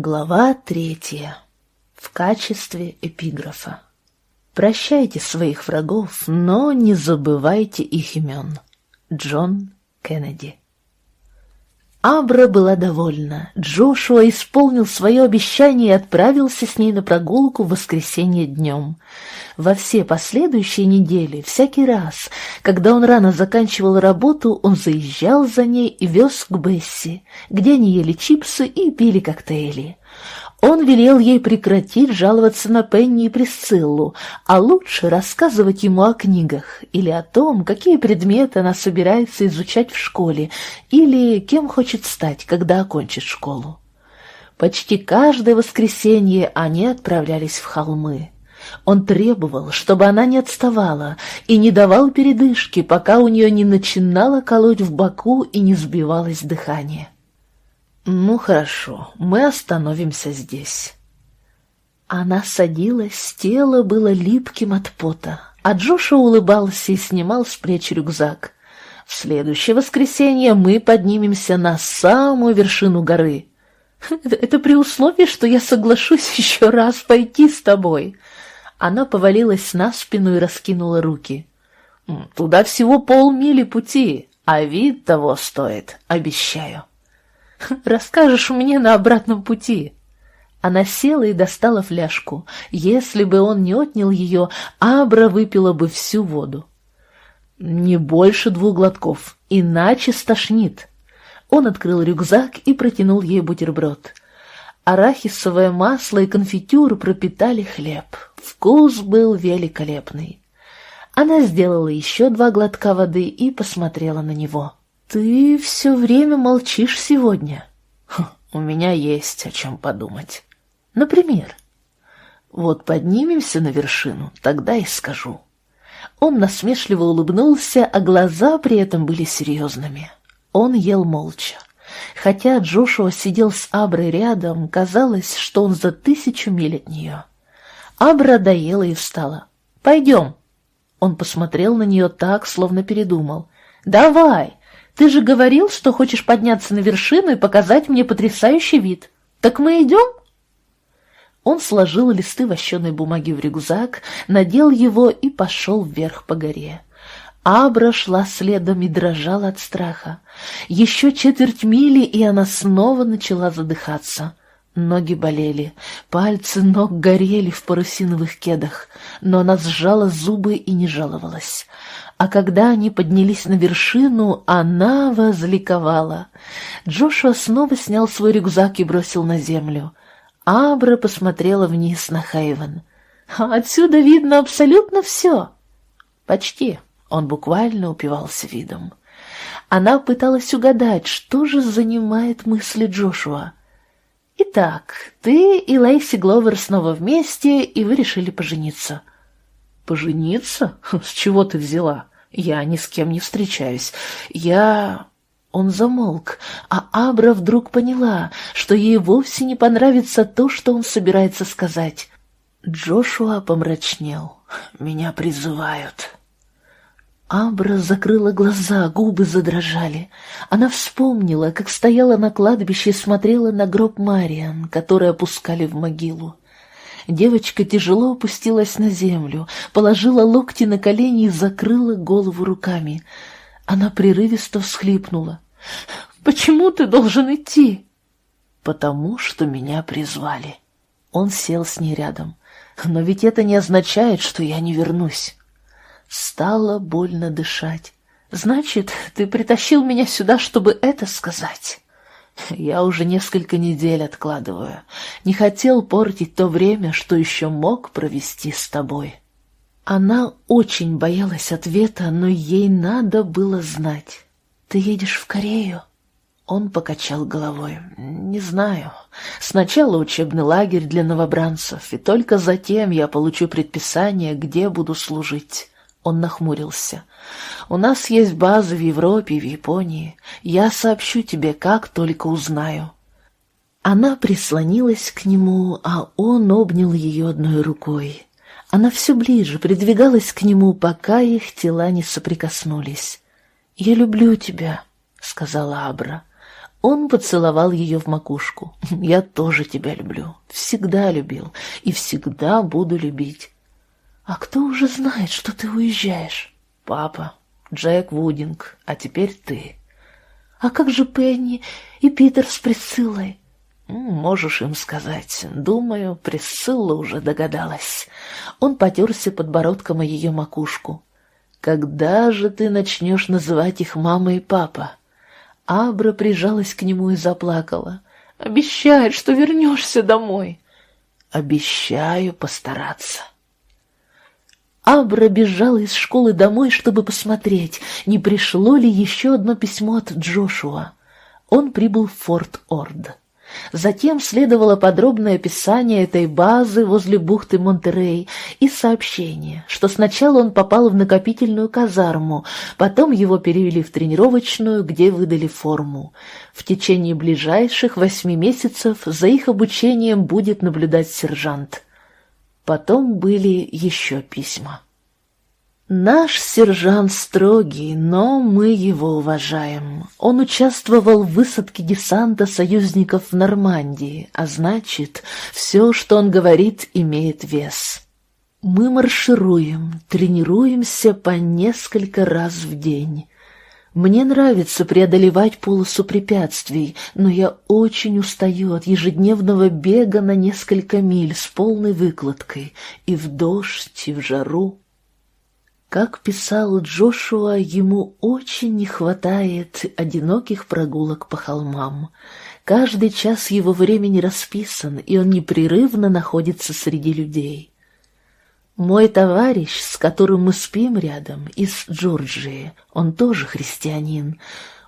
Глава третья. В качестве эпиграфа. Прощайте своих врагов, но не забывайте их имен. Джон Кеннеди. Абра была довольна. Джошуа исполнил свое обещание и отправился с ней на прогулку в воскресенье днем. Во все последующие недели, всякий раз, когда он рано заканчивал работу, он заезжал за ней и вез к Бесси, где они ели чипсы и пили коктейли. Он велел ей прекратить жаловаться на Пенни и Присциллу, а лучше рассказывать ему о книгах или о том, какие предметы она собирается изучать в школе или кем хочет стать, когда окончит школу. Почти каждое воскресенье они отправлялись в холмы. Он требовал, чтобы она не отставала и не давал передышки, пока у нее не начинало колоть в боку и не сбивалось дыхание. «Ну хорошо, мы остановимся здесь». Она садилась, тело было липким от пота, а Джоша улыбался и снимал с плеч рюкзак. «В следующее воскресенье мы поднимемся на самую вершину горы». «Это, при условии, что я соглашусь еще раз пойти с тобой». Она повалилась на спину и раскинула руки. «Туда всего полмили пути, а вид того стоит, обещаю». Расскажешь мне на обратном пути». Она села и достала фляжку. Если бы он не отнял ее, Абра выпила бы всю воду. «Не больше двух глотков, иначе стошнит». Он открыл рюкзак и протянул ей бутерброд. Арахисовое масло и конфитюр пропитали хлеб. Вкус был великолепный. Она сделала еще два глотка воды и посмотрела на него. «Ты все время молчишь сегодня». Хм, «У меня есть о чем подумать. Например?» «Вот поднимемся на вершину, тогда и скажу». Он насмешливо улыбнулся, а глаза при этом были серьезными. Он ел молча. Хотя Джошуа сидел с Аброй рядом, казалось, что он за тысячу миль от нее. Абра доела и встала. «Пойдем». Он посмотрел на нее так, словно передумал. «Давай, ты же говорил, что хочешь подняться на вершину и показать мне потрясающий вид. Так мы идем?» Он сложил листы вощеной бумаги в рюкзак, надел его и пошел вверх по горе. Абра шла следом и дрожала от страха. Еще четверть мили, и она снова начала задыхаться. Ноги болели, пальцы ног горели в парусиновых кедах, но она сжала зубы и не жаловалась. А когда они поднялись на вершину, она возликовала. Джошуа снова снял свой рюкзак и бросил на землю. Абра посмотрела вниз на Хейвен. «Отсюда видно абсолютно все». «Почти», — он буквально упивался видом. Она пыталась угадать, что же занимает мысли Джошуа. «Итак, ты и Лейси Гловер снова вместе, и вы решили пожениться». «Пожениться? С чего ты взяла? Я ни с кем не встречаюсь. Я...» Он замолк, а Абра вдруг поняла, что ей вовсе не понравится то, что он собирается сказать. Джошуа помрачнел. «Меня призывают». Абра закрыла глаза, губы задрожали. Она вспомнила, как стояла на кладбище и смотрела на гроб Мариан, который опускали в могилу. Девочка тяжело опустилась на землю, положила локти на колени и закрыла голову руками. Она прерывисто всхлипнула. «Почему ты должен идти?» «Потому что меня призвали». Он сел с ней рядом. «Но ведь это не означает, что я не вернусь». Стало больно дышать. «Значит, ты притащил меня сюда, чтобы это сказать?» Я уже несколько недель откладываю. Не хотел портить то время, что еще мог провести с тобой. Она очень боялась ответа, но ей надо было знать. Ты едешь в Корею? Он покачал головой. «Не знаю. Сначала учебный лагерь для новобранцев, и только затем я получу предписание, где буду служить». Он нахмурился. «У нас есть базы в Европе и в Японии. Я сообщу тебе, как только узнаю». Она прислонилась к нему, а он обнял ее одной рукой. Она все ближе придвигалась к нему, пока их тела не соприкоснулись. «Я люблю тебя», — сказала Абра. Он поцеловал ее в макушку. «Я тоже тебя люблю, всегда любил и всегда буду любить». «А кто уже знает, что ты уезжаешь?» «Папа, Джек Вудинг, а теперь ты». «А как же Пенни и Питер с Присциллой?» «Можешь им сказать. Думаю, Присцилла уже догадалась». Он потерся подбородком о ее макушку. «Когда же ты начнешь называть их мама и папа?» Абра прижалась к нему и заплакала. «Обещай, что вернешься домой!» «Обещаю постараться!» Абра бежала из школы домой, чтобы посмотреть, не пришло ли еще одно письмо от Джошуа. Он прибыл в Форт Орд. Затем следовало подробное описание этой базы возле бухты Монтерей и сообщение, что сначала он попал в накопительную казарму, потом его перевели в тренировочную, где выдали форму. В течение ближайших восьми месяцев за их обучением будет наблюдать сержант. Потом были еще письма. Наш сержант строгий, но мы его уважаем. Он участвовал в высадке десанта союзников в Нормандии, а значит, все, что он говорит, имеет вес. Мы маршируем, тренируемся по несколько раз в день. Мне нравится преодолевать полосу препятствий, но я очень устаю от ежедневного бега на несколько миль с полной выкладкой, и в дождь, и в жару. Как писал Джошуа, ему очень не хватает одиноких прогулок по холмам. Каждый час его времени расписан, и он непрерывно находится среди людей. Мой товарищ, с которым мы спим рядом, из Джорджии, он тоже христианин.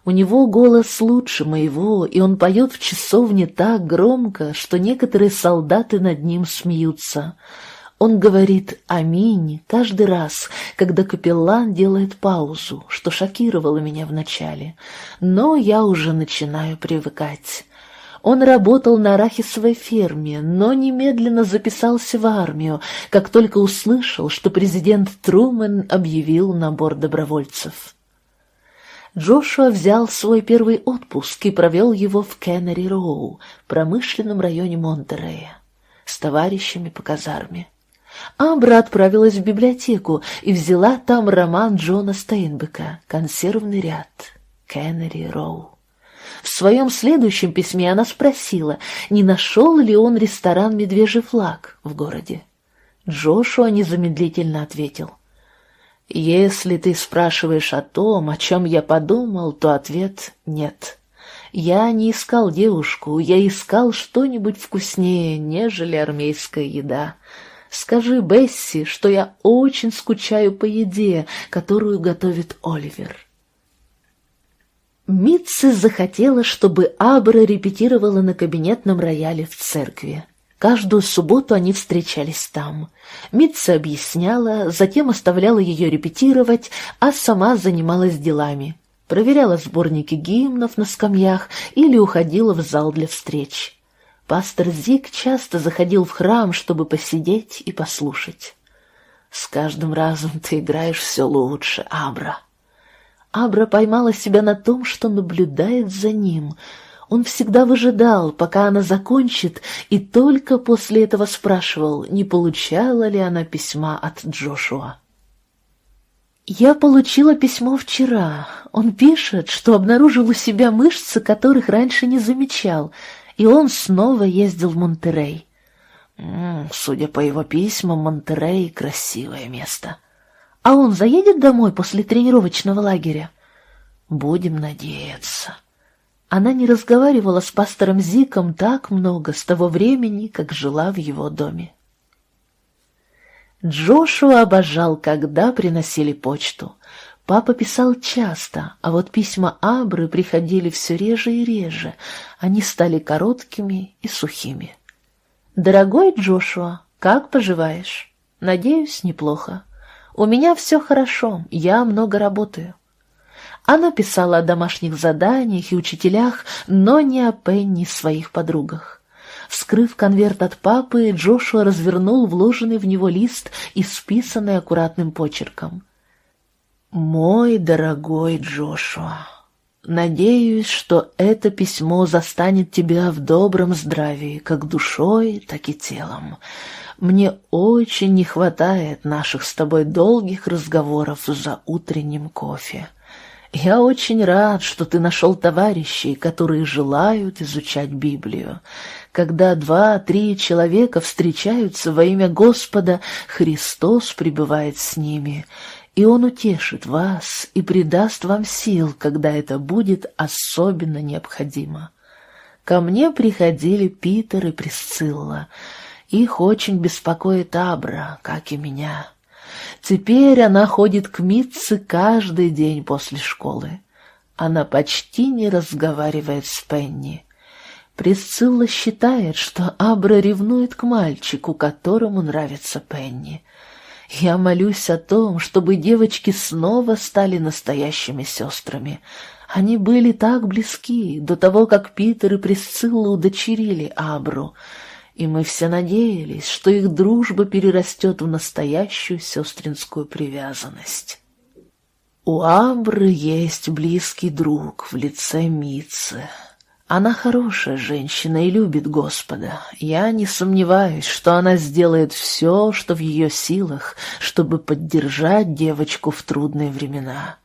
У него голос лучше моего, и он поет в часовне так громко, что некоторые солдаты над ним смеются — он говорит «Аминь» каждый раз, когда капеллан делает паузу, что шокировало меня вначале, но я уже начинаю привыкать. Он работал на арахисовой ферме, но немедленно записался в армию, как только услышал, что президент Трумэн объявил набор добровольцев. Джошуа взял свой первый отпуск и провел его в Кеннери-Роу, промышленном районе Монтерея, с товарищами по казарме. Амбра отправилась в библиотеку и взяла там роман Джона Стейнбека «Консервный ряд» Кеннери Роу. В своем следующем письме она спросила, не нашел ли он ресторан «Медвежий флаг» в городе. Джошуа незамедлительно ответил. «Если ты спрашиваешь о том, о чем я подумал, то ответ — нет. Я не искал девушку, я искал что-нибудь вкуснее, нежели армейская еда». Скажи Бесси, что я очень скучаю по еде, которую готовит Оливер. Митси захотела, чтобы Абра репетировала на кабинетном рояле в церкви. Каждую субботу они встречались там. Митца объясняла, затем оставляла ее репетировать, а сама занималась делами. Проверяла сборники гимнов на скамьях или уходила в зал для встреч. Пастор Зик часто заходил в храм, чтобы посидеть и послушать. «С каждым разом ты играешь все лучше, Абра». Абра поймала себя на том, что наблюдает за ним. Он всегда выжидал, пока она закончит, и только после этого спрашивал, не получала ли она письма от Джошуа. «Я получила письмо вчера. Он пишет, что обнаружил у себя мышцы, которых раньше не замечал, и он снова ездил в Монтерей. Судя по его письмам, Монтерей — красивое место. А он заедет домой после тренировочного лагеря? Будем надеяться. Она не разговаривала с пастором Зиком так много с того времени, как жила в его доме. Джошуа обожал, когда приносили почту. Папа писал часто, а вот письма Абры приходили все реже и реже. Они стали короткими и сухими. «Дорогой Джошуа, как поживаешь? Надеюсь, неплохо. У меня все хорошо, я много работаю». Она писала о домашних заданиях и учителях, но не о Пенни своих подругах. Вскрыв конверт от папы, Джошуа развернул вложенный в него лист, исписанный аккуратным почерком. «Мой дорогой Джошуа, Надеюсь, что это письмо застанет тебя в добром здравии, как душой, так и телом. Мне очень не хватает наших с тобой долгих разговоров за утренним кофе. Я очень рад, что ты нашел товарищей, которые желают изучать Библию. Когда два-три человека встречаются во имя Господа, Христос пребывает с ними, и Он утешит вас и придаст вам сил, когда это будет особенно необходимо. Ко мне приходили Питер и Присцилла. Их очень беспокоит Абра, как и меня. Теперь она ходит к Митце каждый день после школы. Она почти не разговаривает с Пенни. Присцилла считает, что Абра ревнует к мальчику, которому нравится Пенни. Я молюсь о том, чтобы девочки снова стали настоящими сестрами. Они были так близки до того, как Питер и Присцилла удочерили Абру — и мы все надеялись, что их дружба перерастет в настоящую сестринскую привязанность. У Амбры есть близкий друг в лице Митцы. Она хорошая женщина и любит Господа. Я не сомневаюсь, что она сделает все, что в ее силах, чтобы поддержать девочку в трудные времена.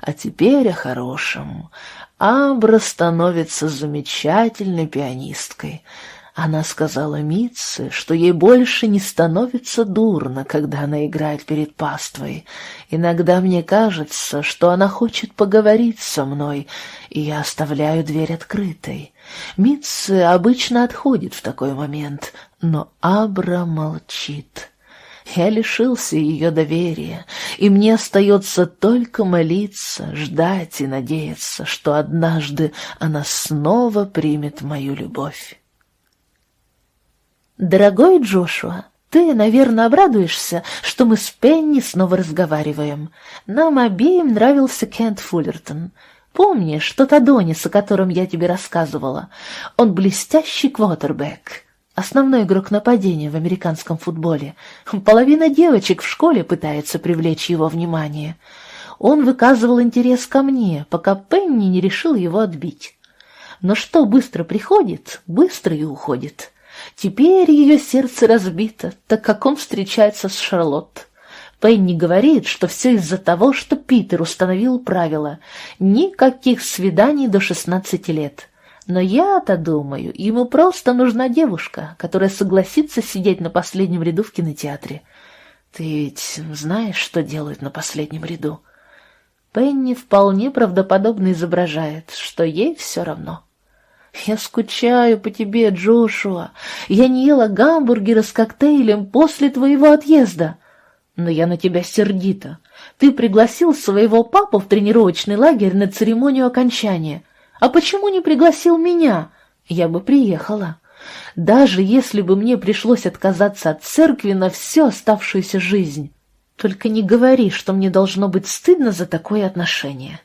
А теперь о хорошем. Амбра становится замечательной пианисткой — она сказала Митце, что ей больше не становится дурно, когда она играет перед паствой. Иногда мне кажется, что она хочет поговорить со мной, и я оставляю дверь открытой. Митце обычно отходит в такой момент, но Абра молчит. Я лишился ее доверия, и мне остается только молиться, ждать и надеяться, что однажды она снова примет мою любовь. «Дорогой Джошуа, ты, наверное, обрадуешься, что мы с Пенни снова разговариваем. Нам обеим нравился Кент Фуллертон. Помнишь тот Адонис, о котором я тебе рассказывала? Он блестящий квотербек». Основной игрок нападения в американском футболе. Половина девочек в школе пытается привлечь его внимание. Он выказывал интерес ко мне, пока Пенни не решил его отбить. Но что быстро приходит, быстро и уходит. Теперь ее сердце разбито, так как он встречается с Шарлотт. Пенни говорит, что все из-за того, что Питер установил правила. Никаких свиданий до шестнадцати лет. Но я-то думаю, ему просто нужна девушка, которая согласится сидеть на последнем ряду в кинотеатре. Ты ведь знаешь, что делают на последнем ряду? Пенни вполне правдоподобно изображает, что ей все равно. «Я скучаю по тебе, Джошуа. Я не ела гамбургера с коктейлем после твоего отъезда. Но я на тебя сердита. Ты пригласил своего папу в тренировочный лагерь на церемонию окончания. А почему не пригласил меня? Я бы приехала. Даже если бы мне пришлось отказаться от церкви на всю оставшуюся жизнь. Только не говори, что мне должно быть стыдно за такое отношение.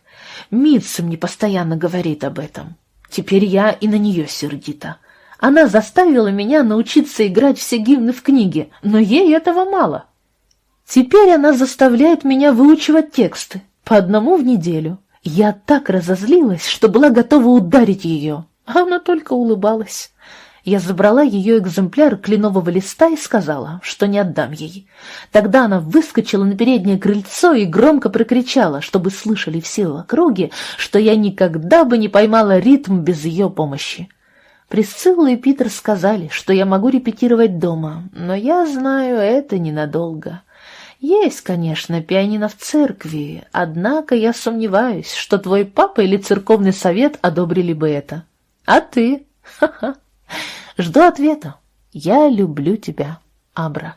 Митца мне постоянно говорит об этом. Теперь я и на нее сердита. Она заставила меня научиться играть все гимны в книге, но ей этого мало. Теперь она заставляет меня выучивать тексты, по одному в неделю. Я так разозлилась, что была готова ударить ее, она только улыбалась. Я забрала ее экземпляр кленового листа и сказала, что не отдам ей. Тогда она выскочила на переднее крыльцо и громко прокричала, чтобы слышали все в округе, что я никогда бы не поймала ритм без ее помощи. Присцилла и Питер сказали, что я могу репетировать дома, но я знаю, это ненадолго. Есть, конечно, пианино в церкви, однако я сомневаюсь, что твой папа или церковный совет одобрили бы это. А ты? Ха-ха. Жду ответа. Я люблю тебя, Абра.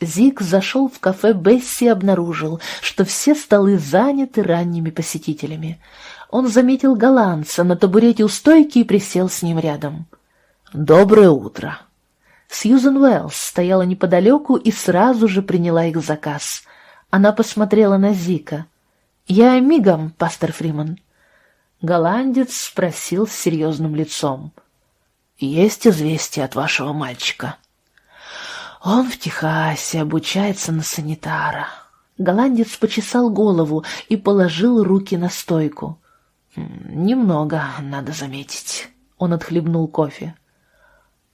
Зик зашел в кафе Бесси и обнаружил, что все столы заняты ранними посетителями. Он заметил голландца на табурете у стойки и присел с ним рядом. «Доброе утро!» Сьюзен Уэллс стояла неподалеку и сразу же приняла их заказ. Она посмотрела на Зика. «Я мигом, пастор Фриман». Голландец спросил с серьезным лицом. «Есть известие от вашего мальчика?» «Он в Техасе обучается на санитара. Голландец почесал голову и положил руки на стойку. «Немного, надо заметить». Он отхлебнул кофе.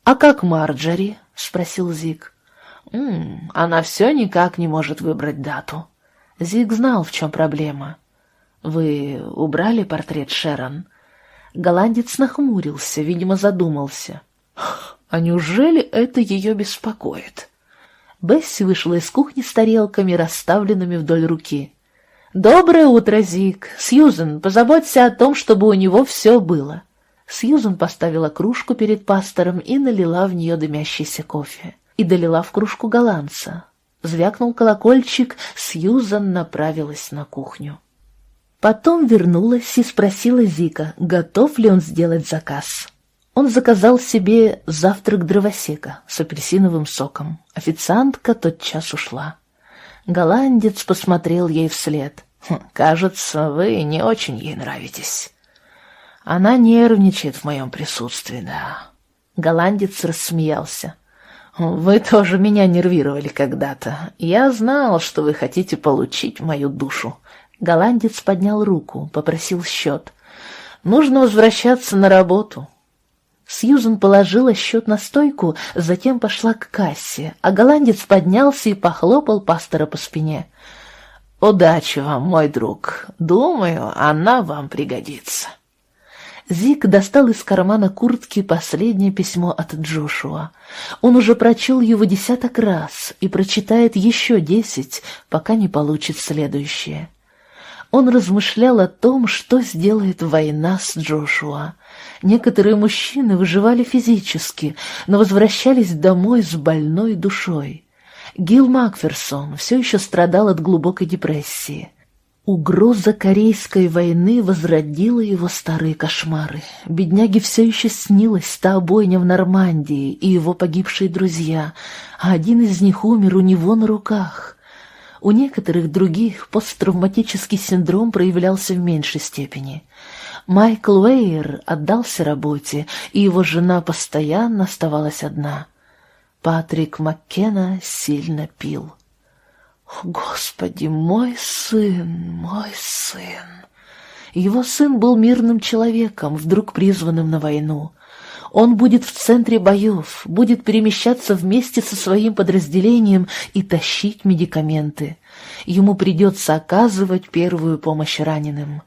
«А как Марджори?» — спросил Зик. «М -м, «Она все никак не может выбрать дату». Зик знал, в чем проблема. «Вы убрали портрет Шерон?» Голландец нахмурился, видимо, задумался. «А неужели это ее беспокоит?» Бесси вышла из кухни с тарелками, расставленными вдоль руки. «Доброе утро, Зик! Сьюзен, позаботься о том, чтобы у него все было!» Сьюзен поставила кружку перед пастором и налила в нее дымящийся кофе. И долила в кружку голландца. Звякнул колокольчик, Сьюзан направилась на кухню. Потом вернулась и спросила Зика, готов ли он сделать заказ. Он заказал себе завтрак дровосека с апельсиновым соком. Официантка тотчас ушла. Голландец посмотрел ей вслед. «Хм, «Кажется, вы не очень ей нравитесь». «Она нервничает в моем присутствии, да». Голландец рассмеялся. «Вы тоже меня нервировали когда-то. Я знал, что вы хотите получить мою душу». Голландец поднял руку, попросил счет. «Нужно возвращаться на работу. Сьюзен положила счет на стойку, затем пошла к кассе, а голландец поднялся и похлопал пастора по спине. «Удачи вам, мой друг. Думаю, она вам пригодится». Зик достал из кармана куртки последнее письмо от Джошуа. Он уже прочел его десяток раз и прочитает еще десять, пока не получит следующее. Он размышлял о том, что сделает война с Джошуа. Некоторые мужчины выживали физически, но возвращались домой с больной душой. Гил Макферсон все еще страдал от глубокой депрессии. Угроза Корейской войны возродила его старые кошмары. Бедняге все еще снилась та обойня в Нормандии и его погибшие друзья, а один из них умер у него на руках. У некоторых других посттравматический синдром проявлялся в меньшей степени. Майкл Уэйер отдался работе, и его жена постоянно оставалась одна. Патрик Маккена сильно пил. «Господи, мой сын, мой сын!» Его сын был мирным человеком, вдруг призванным на войну. Он будет в центре боев, будет перемещаться вместе со своим подразделением и тащить медикаменты. Ему придется оказывать первую помощь раненым.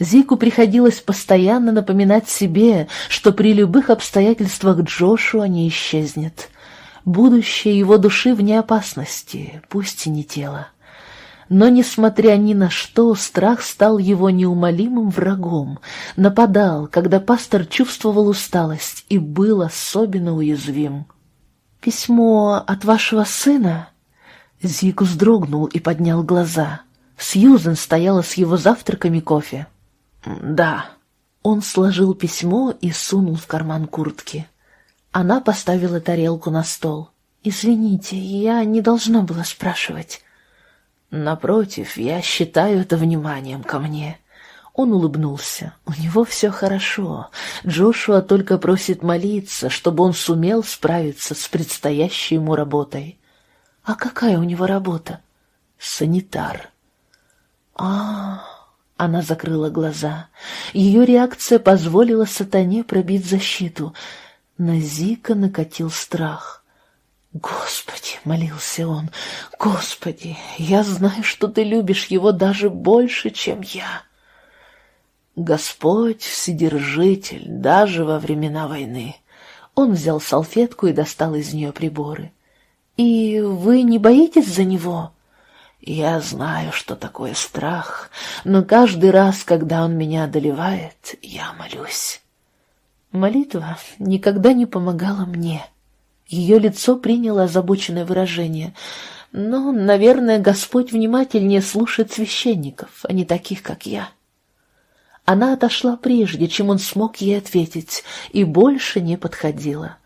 Зику приходилось постоянно напоминать себе, что при любых обстоятельствах Джошуа не исчезнет. Будущее его души вне опасности, пусть и не тело. Но, несмотря ни на что, страх стал его неумолимым врагом, нападал, когда пастор чувствовал усталость и был особенно уязвим. «Письмо от вашего сына?» Зик вздрогнул и поднял глаза. Сьюзен стояла с его завтраками кофе. «Да». Он сложил письмо и сунул в карман куртки. Она поставила тарелку на стол. «Извините, я не должна была спрашивать». «Напротив, я считаю это вниманием ко мне». Он улыбнулся. У него все хорошо. Джошуа только просит молиться, чтобы он сумел справиться с предстоящей ему работой. А какая у него работа? Санитар. А, -а, -а она закрыла глаза. Ее реакция позволила сатане пробить защиту. На Зика накатил страх. «Господи!» — молился он. «Господи! Я знаю, что ты любишь его даже больше, чем я!» Господь — Вседержитель даже во времена войны. Он взял салфетку и достал из нее приборы. «И вы не боитесь за него?» Я знаю, что такое страх, но каждый раз, когда он меня одолевает, я молюсь. Молитва никогда не помогала мне. Ее лицо приняло озабоченное выражение. Но, наверное, Господь внимательнее слушает священников, а не таких, как я. Она отошла прежде, чем он смог ей ответить, и больше не подходила.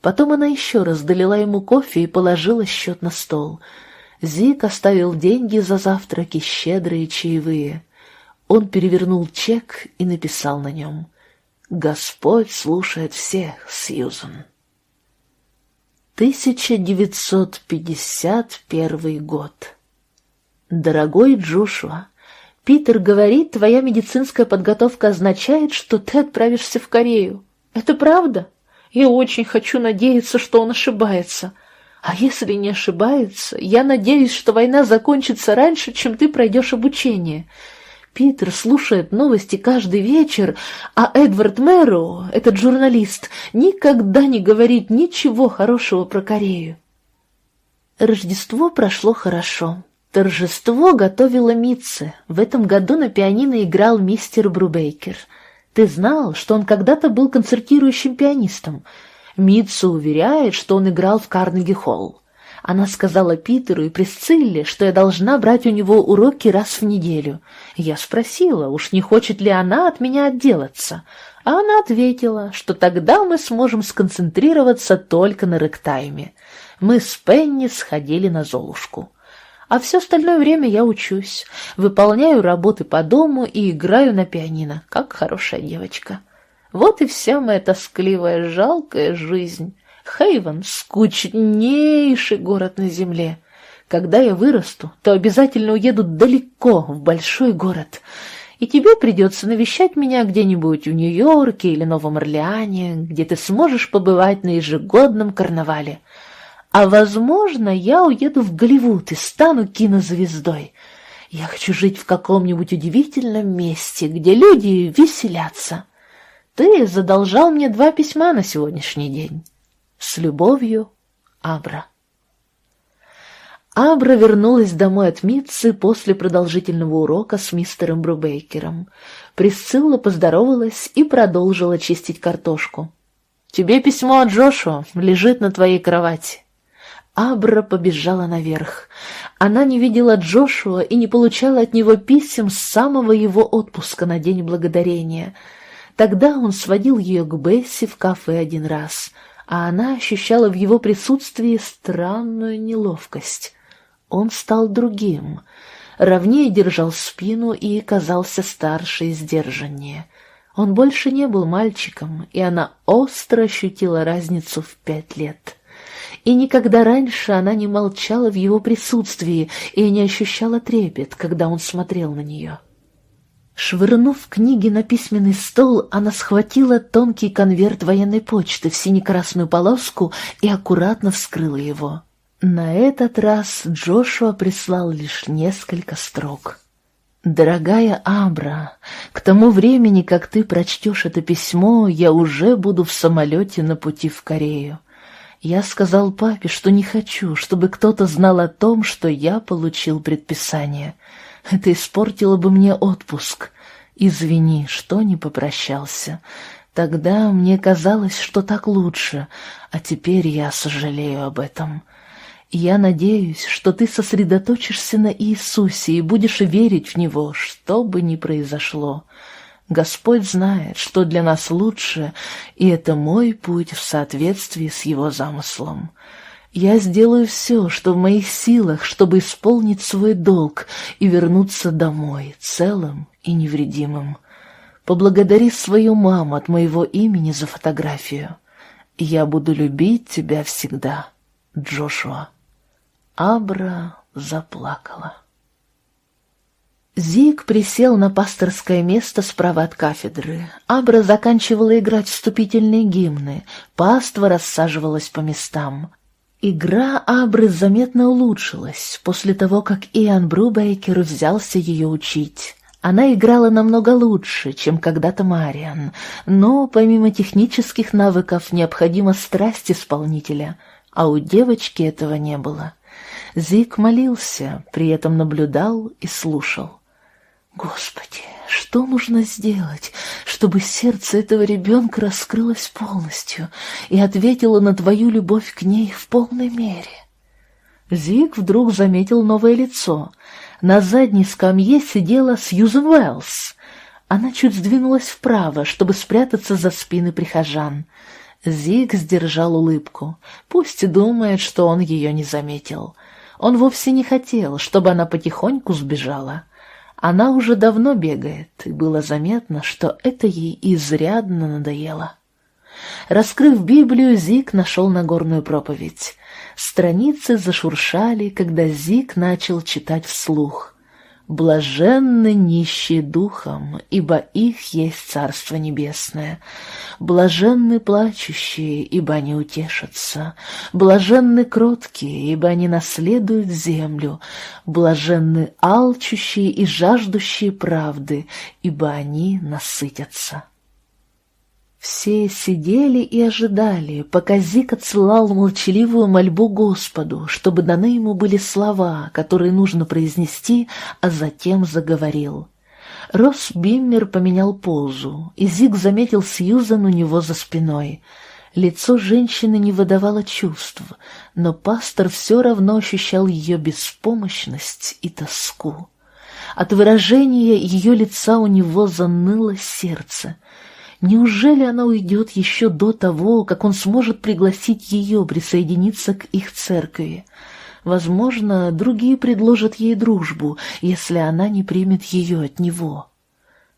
Потом она еще раз долила ему кофе и положила счет на стол — Зик оставил деньги за завтраки, щедрые чаевые. Он перевернул чек и написал на нем «Господь слушает всех, Сьюзен». 1951 год. Дорогой Джошуа, Питер говорит, твоя медицинская подготовка означает, что ты отправишься в Корею. Это правда? Я очень хочу надеяться, что он ошибается. А если не ошибается, я надеюсь, что война закончится раньше, чем ты пройдешь обучение. Питер слушает новости каждый вечер, а Эдвард Мэроу, этот журналист, никогда не говорит ничего хорошего про Корею. Рождество прошло хорошо. Торжество готовила Митце. В этом году на пианино играл мистер Брубейкер. Ты знал, что он когда-то был концертирующим пианистом. Митца уверяет, что он играл в Карнеги-холл. Она сказала Питеру и Присцилле, что я должна брать у него уроки раз в неделю. Я спросила, уж не хочет ли она от меня отделаться. А она ответила, что тогда мы сможем сконцентрироваться только на рэктайме. Мы с Пенни сходили на Золушку. А все остальное время я учусь, выполняю работы по дому и играю на пианино, как хорошая девочка. Вот и вся моя тоскливая, жалкая жизнь. Хейвен — скучнейший город на земле. Когда я вырасту, то обязательно уеду далеко, в большой город. И тебе придется навещать меня где-нибудь в Нью-Йорке или Новом Орлеане, где ты сможешь побывать на ежегодном карнавале. А, возможно, я уеду в Голливуд и стану кинозвездой. Я хочу жить в каком-нибудь удивительном месте, где люди веселятся. Ты задолжал мне два письма на сегодняшний день. С любовью, Абра. Абра вернулась домой от Митцы после продолжительного урока с мистером Брубейкером. Присцилла поздоровалась и продолжила чистить картошку. «Тебе письмо от Джошуа лежит на твоей кровати». Абра побежала наверх. Она не видела Джошуа и не получала от него писем с самого его отпуска на День Благодарения. Тогда он сводил ее к Бесси в кафе один раз — а она ощущала в его присутствии странную неловкость. Он стал другим, ровнее держал спину и казался старше и сдержаннее. Он больше не был мальчиком, и она остро ощутила разницу в пять лет. И никогда раньше она не молчала в его присутствии и не ощущала трепет, когда он смотрел на нее. Швырнув книги на письменный стол, она схватила тонкий конверт военной почты в сине-красную полоску и аккуратно вскрыла его. На этот раз Джошуа прислал лишь несколько строк. «Дорогая Абра, к тому времени, как ты прочтешь это письмо, я уже буду в самолете на пути в Корею. Я сказал папе, что не хочу, чтобы кто-то знал о том, что я получил предписание». Это испортило бы мне отпуск. Извини, что не попрощался. Тогда мне казалось, что так лучше, а теперь я сожалею об этом. Я надеюсь, что ты сосредоточишься на Иисусе и будешь верить в Него, что бы ни произошло. Господь знает, что для нас лучше, и это мой путь в соответствии с Его замыслом. Я сделаю все, что в моих силах, чтобы исполнить свой долг и вернуться домой целым и невредимым. Поблагодари свою маму от моего имени за фотографию. Я буду любить тебя всегда, Джошуа. Абра заплакала. Зиг присел на пасторское место справа от кафедры. Абра заканчивала играть вступительные гимны. Паства рассаживалась по местам. Игра Абры заметно улучшилась после того, как Иоанн Брубейкер взялся ее учить. Она играла намного лучше, чем когда-то Мариан, но помимо технических навыков необходима страсть исполнителя, а у девочки этого не было. Зик молился, при этом наблюдал и слушал. Господи, что нужно сделать, чтобы сердце этого ребенка раскрылось полностью и ответило на твою любовь к ней в полной мере? Зик вдруг заметил новое лицо. На задней скамье сидела Сьюзен Уэллс. Она чуть сдвинулась вправо, чтобы спрятаться за спины прихожан. Зиг сдержал улыбку. Пусть думает, что он ее не заметил. Он вовсе не хотел, чтобы она потихоньку сбежала. Она уже давно бегает, и было заметно, что это ей изрядно надоело. Раскрыв Библию, Зик нашел Нагорную проповедь. Страницы зашуршали, когда Зик начал читать вслух. Блаженны нищие духом, ибо их есть Царство Небесное. Блаженны плачущие, ибо они утешатся. Блаженны кроткие, ибо они наследуют землю. Блаженны алчущие и жаждущие правды, ибо они насытятся. Все сидели и ожидали, пока Зик отсылал молчаливую мольбу Господу, чтобы даны ему были слова, которые нужно произнести, а затем заговорил. Росс Биммер поменял позу, и Зик заметил Сьюзан у него за спиной. Лицо женщины не выдавало чувств, но пастор все равно ощущал ее беспомощность и тоску. От выражения ее лица у него заныло сердце — Неужели она уйдет еще до того, как он сможет пригласить ее присоединиться к их церкви? Возможно, другие предложат ей дружбу, если она не примет ее от него.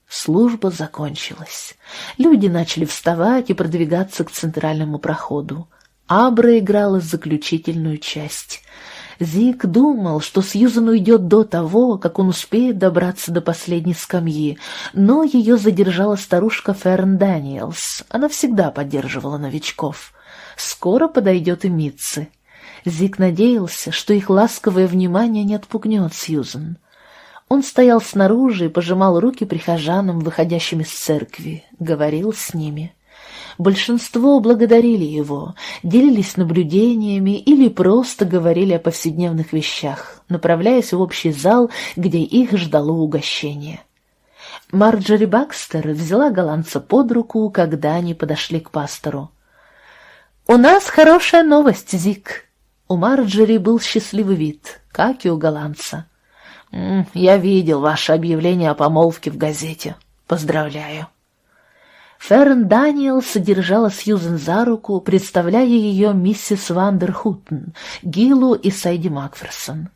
Служба закончилась. Люди начали вставать и продвигаться к центральному проходу. Абра играла заключительную часть. Зик думал, что Сьюзан уйдет до того, как он успеет добраться до последней скамьи, но ее задержала старушка Ферн Даниэлс. Она всегда поддерживала новичков. Скоро подойдет и Митцы. Зик надеялся, что их ласковое внимание не отпугнет Сьюзан. Он стоял снаружи и пожимал руки прихожанам, выходящим из церкви, говорил с ними. Большинство благодарили его, делились наблюдениями или просто говорили о повседневных вещах, направляясь в общий зал, где их ждало угощение. Марджори Бакстер взяла голландца под руку, когда они подошли к пастору. «У нас хорошая новость, Зик!» У Марджори был счастливый вид, как и у голландца. «Я видел ваше объявление о помолвке в газете. Поздравляю!» Ферн Даниэл содержала Сьюзен за руку, представляя ее миссис Вандерхутен, Гилу и Сайди Макферсон.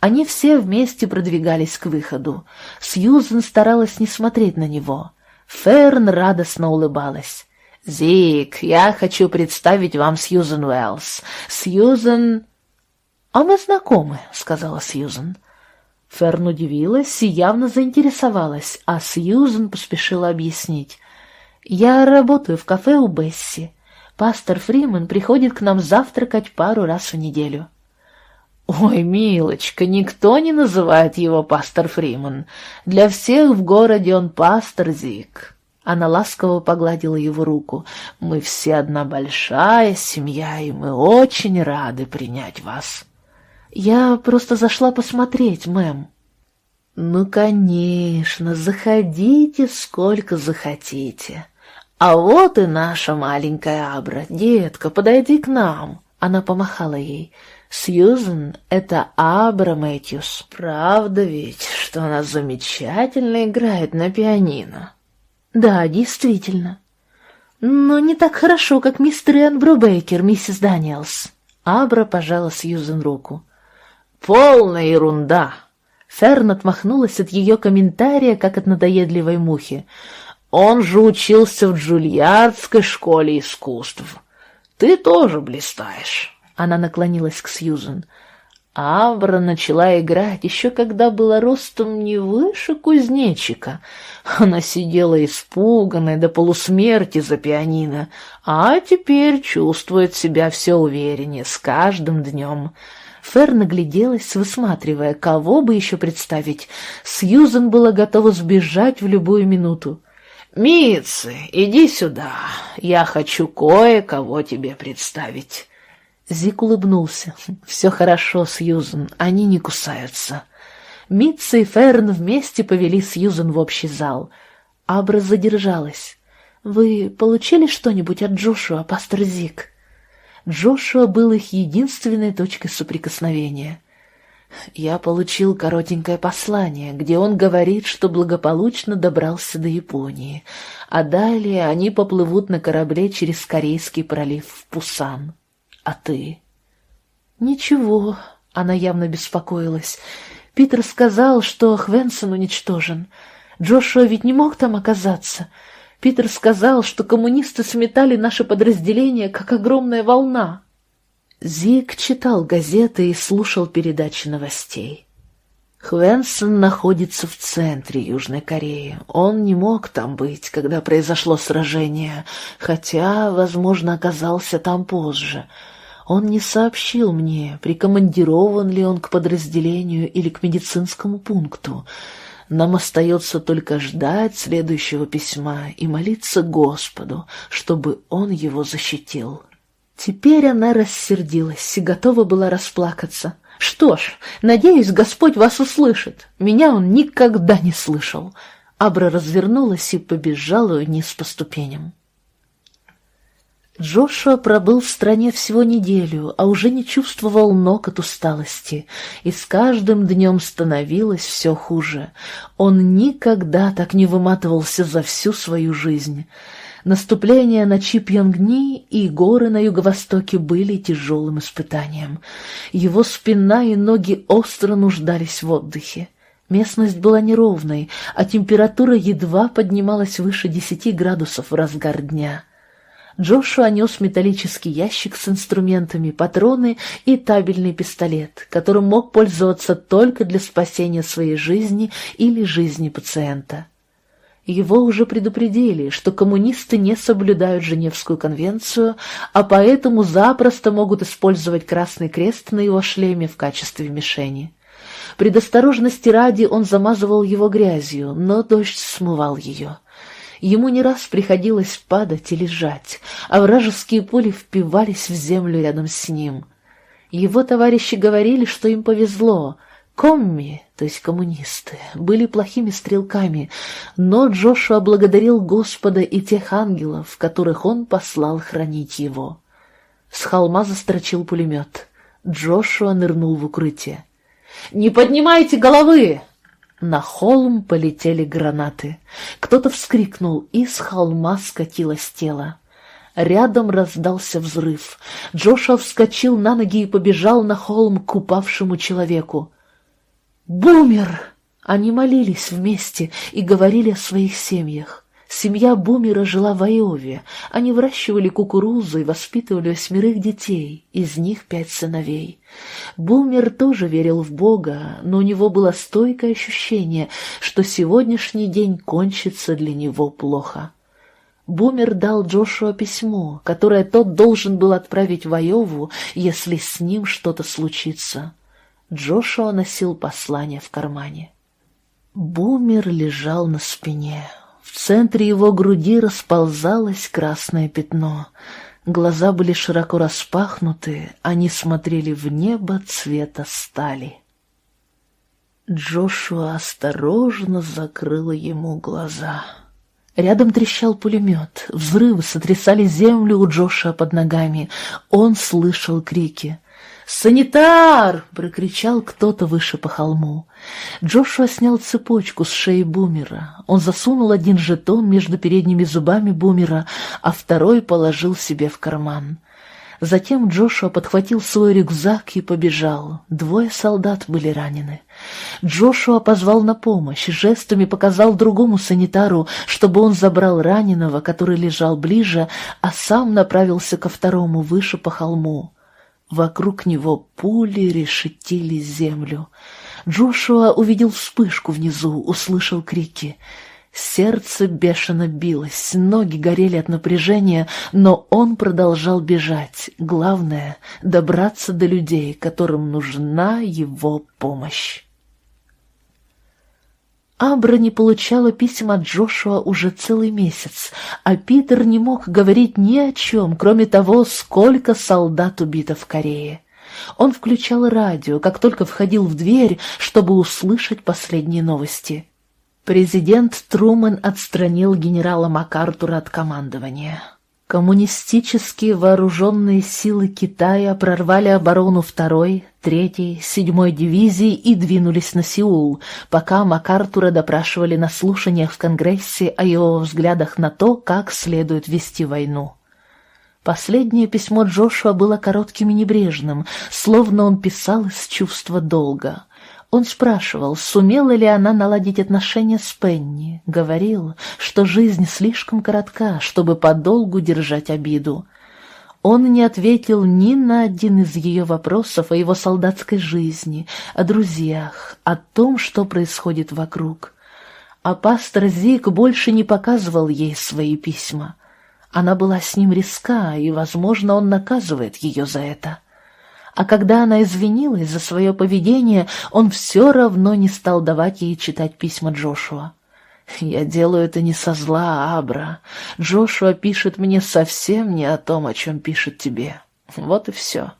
Они все вместе продвигались к выходу. Сьюзен старалась не смотреть на него. Ферн радостно улыбалась. «Зик, я хочу представить вам Сьюзен Уэллс. Сьюзен...» «А мы знакомы», — сказала Сьюзен. Ферн удивилась и явно заинтересовалась, а Сьюзен поспешила объяснить. «Я работаю в кафе у Бесси. Пастор Фриман приходит к нам завтракать пару раз в неделю». «Ой, милочка, никто не называет его пастор Фриман. Для всех в городе он пастор Зик». Она ласково погладила его руку. «Мы все одна большая семья, и мы очень рады принять вас». «Я просто зашла посмотреть, мэм». «Ну, конечно, заходите сколько захотите». «А вот и наша маленькая Абра. Детка, подойди к нам!» Она помахала ей. «Сьюзен, это Абра Мэтьюс. Правда ведь, что она замечательно играет на пианино?» «Да, действительно. Но не так хорошо, как мистер Иэн Брубейкер, миссис Даниэлс». Абра пожала Сьюзен руку. «Полная ерунда!» Ферн отмахнулась от ее комментария, как от надоедливой мухи. Он же учился в Джульярдской школе искусств. Ты тоже блистаешь. Она наклонилась к Сьюзен. Абра начала играть еще когда была ростом не выше кузнечика. Она сидела испуганная до полусмерти за пианино, а теперь чувствует себя все увереннее с каждым днем. Фер нагляделась, высматривая, кого бы еще представить. Сьюзен была готова сбежать в любую минуту. «Митцы, иди сюда, я хочу кое-кого тебе представить». Зик улыбнулся. «Все хорошо, Сьюзен, они не кусаются». Митца и Ферн вместе повели Сьюзен в общий зал. Абра задержалась. «Вы получили что-нибудь от Джошуа, пастор Зик?» Джошуа был их единственной точкой соприкосновения. Я получил коротенькое послание, где он говорит, что благополучно добрался до Японии, а далее они поплывут на корабле через Корейский пролив в Пусан. А ты? Ничего, она явно беспокоилась. Питер сказал, что Хвенсон уничтожен. Джошуа ведь не мог там оказаться. Питер сказал, что коммунисты сметали наше подразделение, как огромная волна. Зик читал газеты и слушал передачи новостей. Хвенсон находится в центре Южной Кореи. Он не мог там быть, когда произошло сражение, хотя, возможно, оказался там позже. Он не сообщил мне, прикомандирован ли он к подразделению или к медицинскому пункту. Нам остается только ждать следующего письма и молиться Господу, чтобы Он его защитил. Теперь она рассердилась и готова была расплакаться. Что ж, надеюсь, Господь вас услышит. Меня он никогда не слышал. Абра развернулась и побежала вниз по ступеням. Джошуа пробыл в стране всего неделю, а уже не чувствовал ног от усталости, и с каждым днем становилось все хуже. Он никогда так не выматывался за всю свою жизнь. Наступление на Чипьонгни и горы на юго-востоке были тяжелым испытанием. Его спина и ноги остро нуждались в отдыхе. Местность была неровной, а температура едва поднималась выше десяти градусов в разгар дня — Джошуа нес металлический ящик с инструментами, патроны и табельный пистолет, которым мог пользоваться только для спасения своей жизни или жизни пациента. Его уже предупредили, что коммунисты не соблюдают Женевскую конвенцию, а поэтому запросто могут использовать Красный Крест на его шлеме в качестве мишени. Предосторожности ради он замазывал его грязью, но дождь смывал ее. Ему не раз приходилось падать и лежать, а вражеские пули впивались в землю рядом с ним. Его товарищи говорили, что им повезло. Комми, то есть коммунисты, были плохими стрелками, но Джошуа благодарил Господа и тех ангелов, которых он послал хранить его. С холма застрочил пулемет. Джошуа нырнул в укрытие. «Не поднимайте головы!» На холм полетели гранаты. Кто-то вскрикнул, и с холма скатилось тело. Рядом раздался взрыв. Джоша вскочил на ноги и побежал на холм к упавшему человеку. «Бумер!» Они молились вместе и говорили о своих семьях. Семья Бумера жила в Айове. Они выращивали кукурузу и воспитывали восьмерых детей, из них пять сыновей. Бумер тоже верил в Бога, но у него было стойкое ощущение, что сегодняшний день кончится для него плохо. Бумер дал Джошуа письмо, которое тот должен был отправить в Айову, если с ним что-то случится. Джошуа носил послание в кармане. Бумер лежал на спине. В центре его груди расползалось красное пятно. Глаза были широко распахнуты, они смотрели в небо цвета стали. Джошуа осторожно закрыла ему глаза. Рядом трещал пулемет, взрывы сотрясали землю у Джошуа под ногами. Он слышал крики. «Санитар!» — прокричал кто-то выше по холму. Джошуа снял цепочку с шеи бумера. Он засунул один жетон между передними зубами бумера, а второй положил себе в карман. Затем Джошуа подхватил свой рюкзак и побежал. Двое солдат были ранены. Джошуа позвал на помощь, жестами показал другому санитару, чтобы он забрал раненого, который лежал ближе, а сам направился ко второму выше по холму. Вокруг него пули решетили землю. Джошуа увидел вспышку внизу, услышал крики. Сердце бешено билось, ноги горели от напряжения, но он продолжал бежать. Главное — добраться до людей, которым нужна его помощь. Абра не получала писем от Джошуа уже целый месяц, а Питер не мог говорить ни о чем, кроме того, сколько солдат убито в Корее. Он включал радио, как только входил в дверь, чтобы услышать последние новости. Президент Трумэн отстранил генерала МакАртура от командования. Коммунистические вооруженные силы Китая прорвали оборону второй, третьей, седьмой дивизии и двинулись на Сеул, пока МакАртура допрашивали на слушаниях в Конгрессе о его взглядах на то, как следует вести войну. Последнее письмо Джошуа было коротким и небрежным, словно он писал из чувства долга. Он спрашивал, сумела ли она наладить отношения с Пенни, говорил, что жизнь слишком коротка, чтобы подолгу держать обиду. Он не ответил ни на один из ее вопросов о его солдатской жизни, о друзьях, о том, что происходит вокруг. А пастор Зик больше не показывал ей свои письма. Она была с ним резка, и, возможно, он наказывает ее за это. А когда она извинилась за свое поведение, он все равно не стал давать ей читать письма Джошуа. «Я делаю это не со зла, Абра. Джошуа пишет мне совсем не о том, о чем пишет тебе. Вот и все».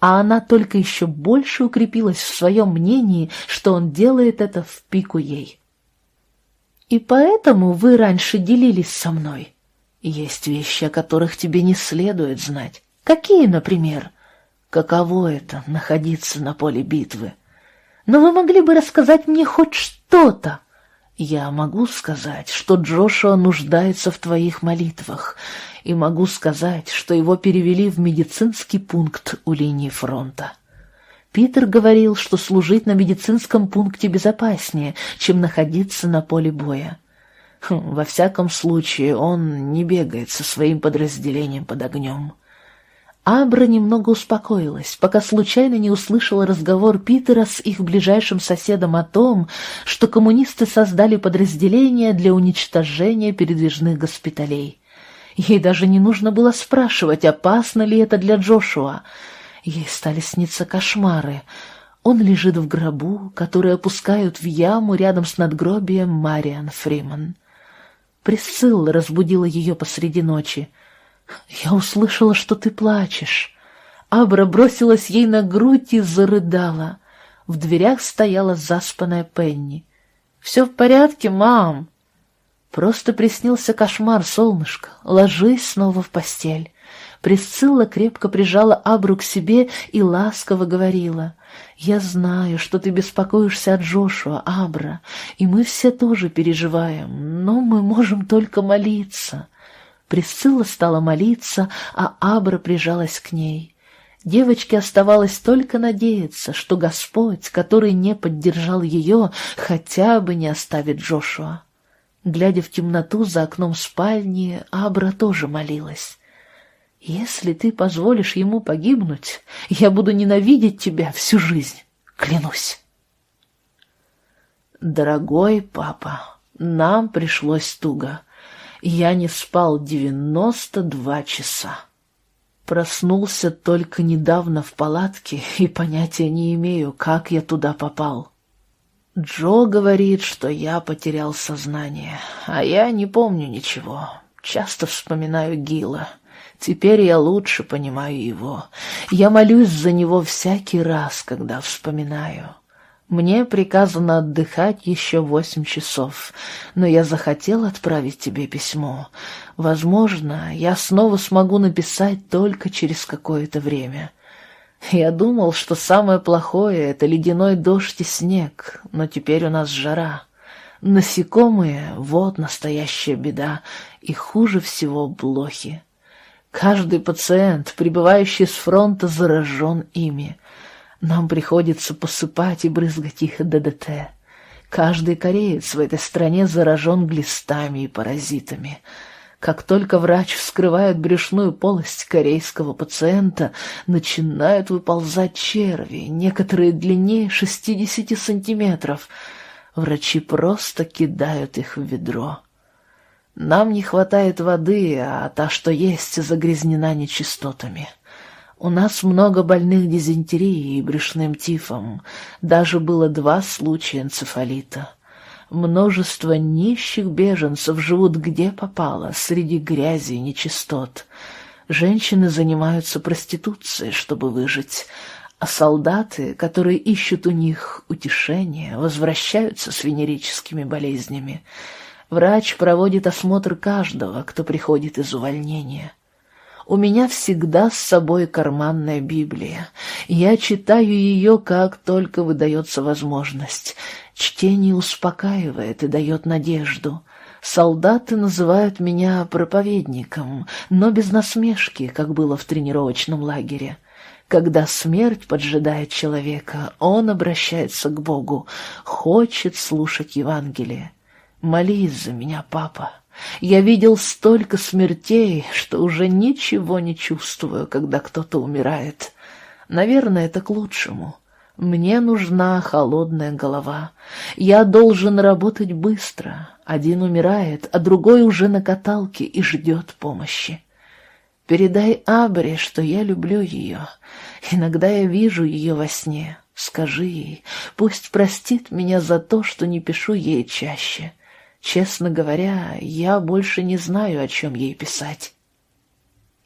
А она только еще больше укрепилась в своем мнении, что он делает это в пику ей. «И поэтому вы раньше делились со мной?» Есть вещи, о которых тебе не следует знать. Какие, например? Каково это — находиться на поле битвы? Но вы могли бы рассказать мне хоть что-то. Я могу сказать, что Джошуа нуждается в твоих молитвах, и могу сказать, что его перевели в медицинский пункт у линии фронта. Питер говорил, что служить на медицинском пункте безопаснее, чем находиться на поле боя. Хм, во всяком случае, он не бегает со своим подразделением под огнем. Абра немного успокоилась, пока случайно не услышала разговор Питера с их ближайшим соседом о том, что коммунисты создали подразделение для уничтожения передвижных госпиталей. Ей даже не нужно было спрашивать, опасно ли это для Джошуа. Ей стали сниться кошмары. Он лежит в гробу, который опускают в яму рядом с надгробием Мариан Фриман. Присцилла разбудила ее посреди ночи. «Я услышала, что ты плачешь». Абра бросилась ей на грудь и зарыдала. В дверях стояла заспанная Пенни. «Все в порядке, мам?» «Просто приснился кошмар, солнышко. Ложись снова в постель». Присцилла крепко прижала Абру к себе и ласково говорила. «Я знаю, что ты беспокоишься о Джошуа, Абра, и мы все тоже переживаем, но мы можем только молиться». Присцилла стала молиться, а Абра прижалась к ней. Девочке оставалось только надеяться, что Господь, который не поддержал ее, хотя бы не оставит Джошуа. Глядя в темноту за окном спальни, Абра тоже молилась. Если ты позволишь ему погибнуть, я буду ненавидеть тебя всю жизнь, клянусь. Дорогой папа, нам пришлось туго. Я не спал девяносто два часа. Проснулся только недавно в палатке и понятия не имею, как я туда попал. Джо говорит, что я потерял сознание, а я не помню ничего. Часто вспоминаю Гила. Теперь я лучше понимаю его. Я молюсь за него всякий раз, когда вспоминаю. Мне приказано отдыхать еще восемь часов, но я захотел отправить тебе письмо. Возможно, я снова смогу написать только через какое-то время. Я думал, что самое плохое — это ледяной дождь и снег, но теперь у нас жара. Насекомые — вот настоящая беда, и хуже всего блохи. Каждый пациент, прибывающий с фронта, заражен ими. Нам приходится посыпать и брызгать их ДДТ. Каждый кореец в этой стране заражен глистами и паразитами. Как только врач вскрывает брюшную полость корейского пациента, начинают выползать черви, некоторые длиннее 60 сантиметров. Врачи просто кидают их в ведро. Нам не хватает воды, а та, что есть, загрязнена нечистотами. У нас много больных дизентерией и брюшным тифом. Даже было два случая энцефалита. Множество нищих беженцев живут где попало, среди грязи и нечистот. Женщины занимаются проституцией, чтобы выжить, а солдаты, которые ищут у них утешение, возвращаются с венерическими болезнями. Врач проводит осмотр каждого, кто приходит из увольнения. У меня всегда с собой карманная Библия. Я читаю ее, как только выдается возможность. Чтение успокаивает и дает надежду. Солдаты называют меня проповедником, но без насмешки, как было в тренировочном лагере. Когда смерть поджидает человека, он обращается к Богу, хочет слушать Евангелие. Молись за меня, папа. Я видел столько смертей, что уже ничего не чувствую, когда кто-то умирает. Наверное, это к лучшему. Мне нужна холодная голова. Я должен работать быстро. Один умирает, а другой уже на каталке и ждет помощи. Передай Абре, что я люблю ее. Иногда я вижу ее во сне. Скажи ей, пусть простит меня за то, что не пишу ей чаще. Честно говоря, я больше не знаю, о чем ей писать.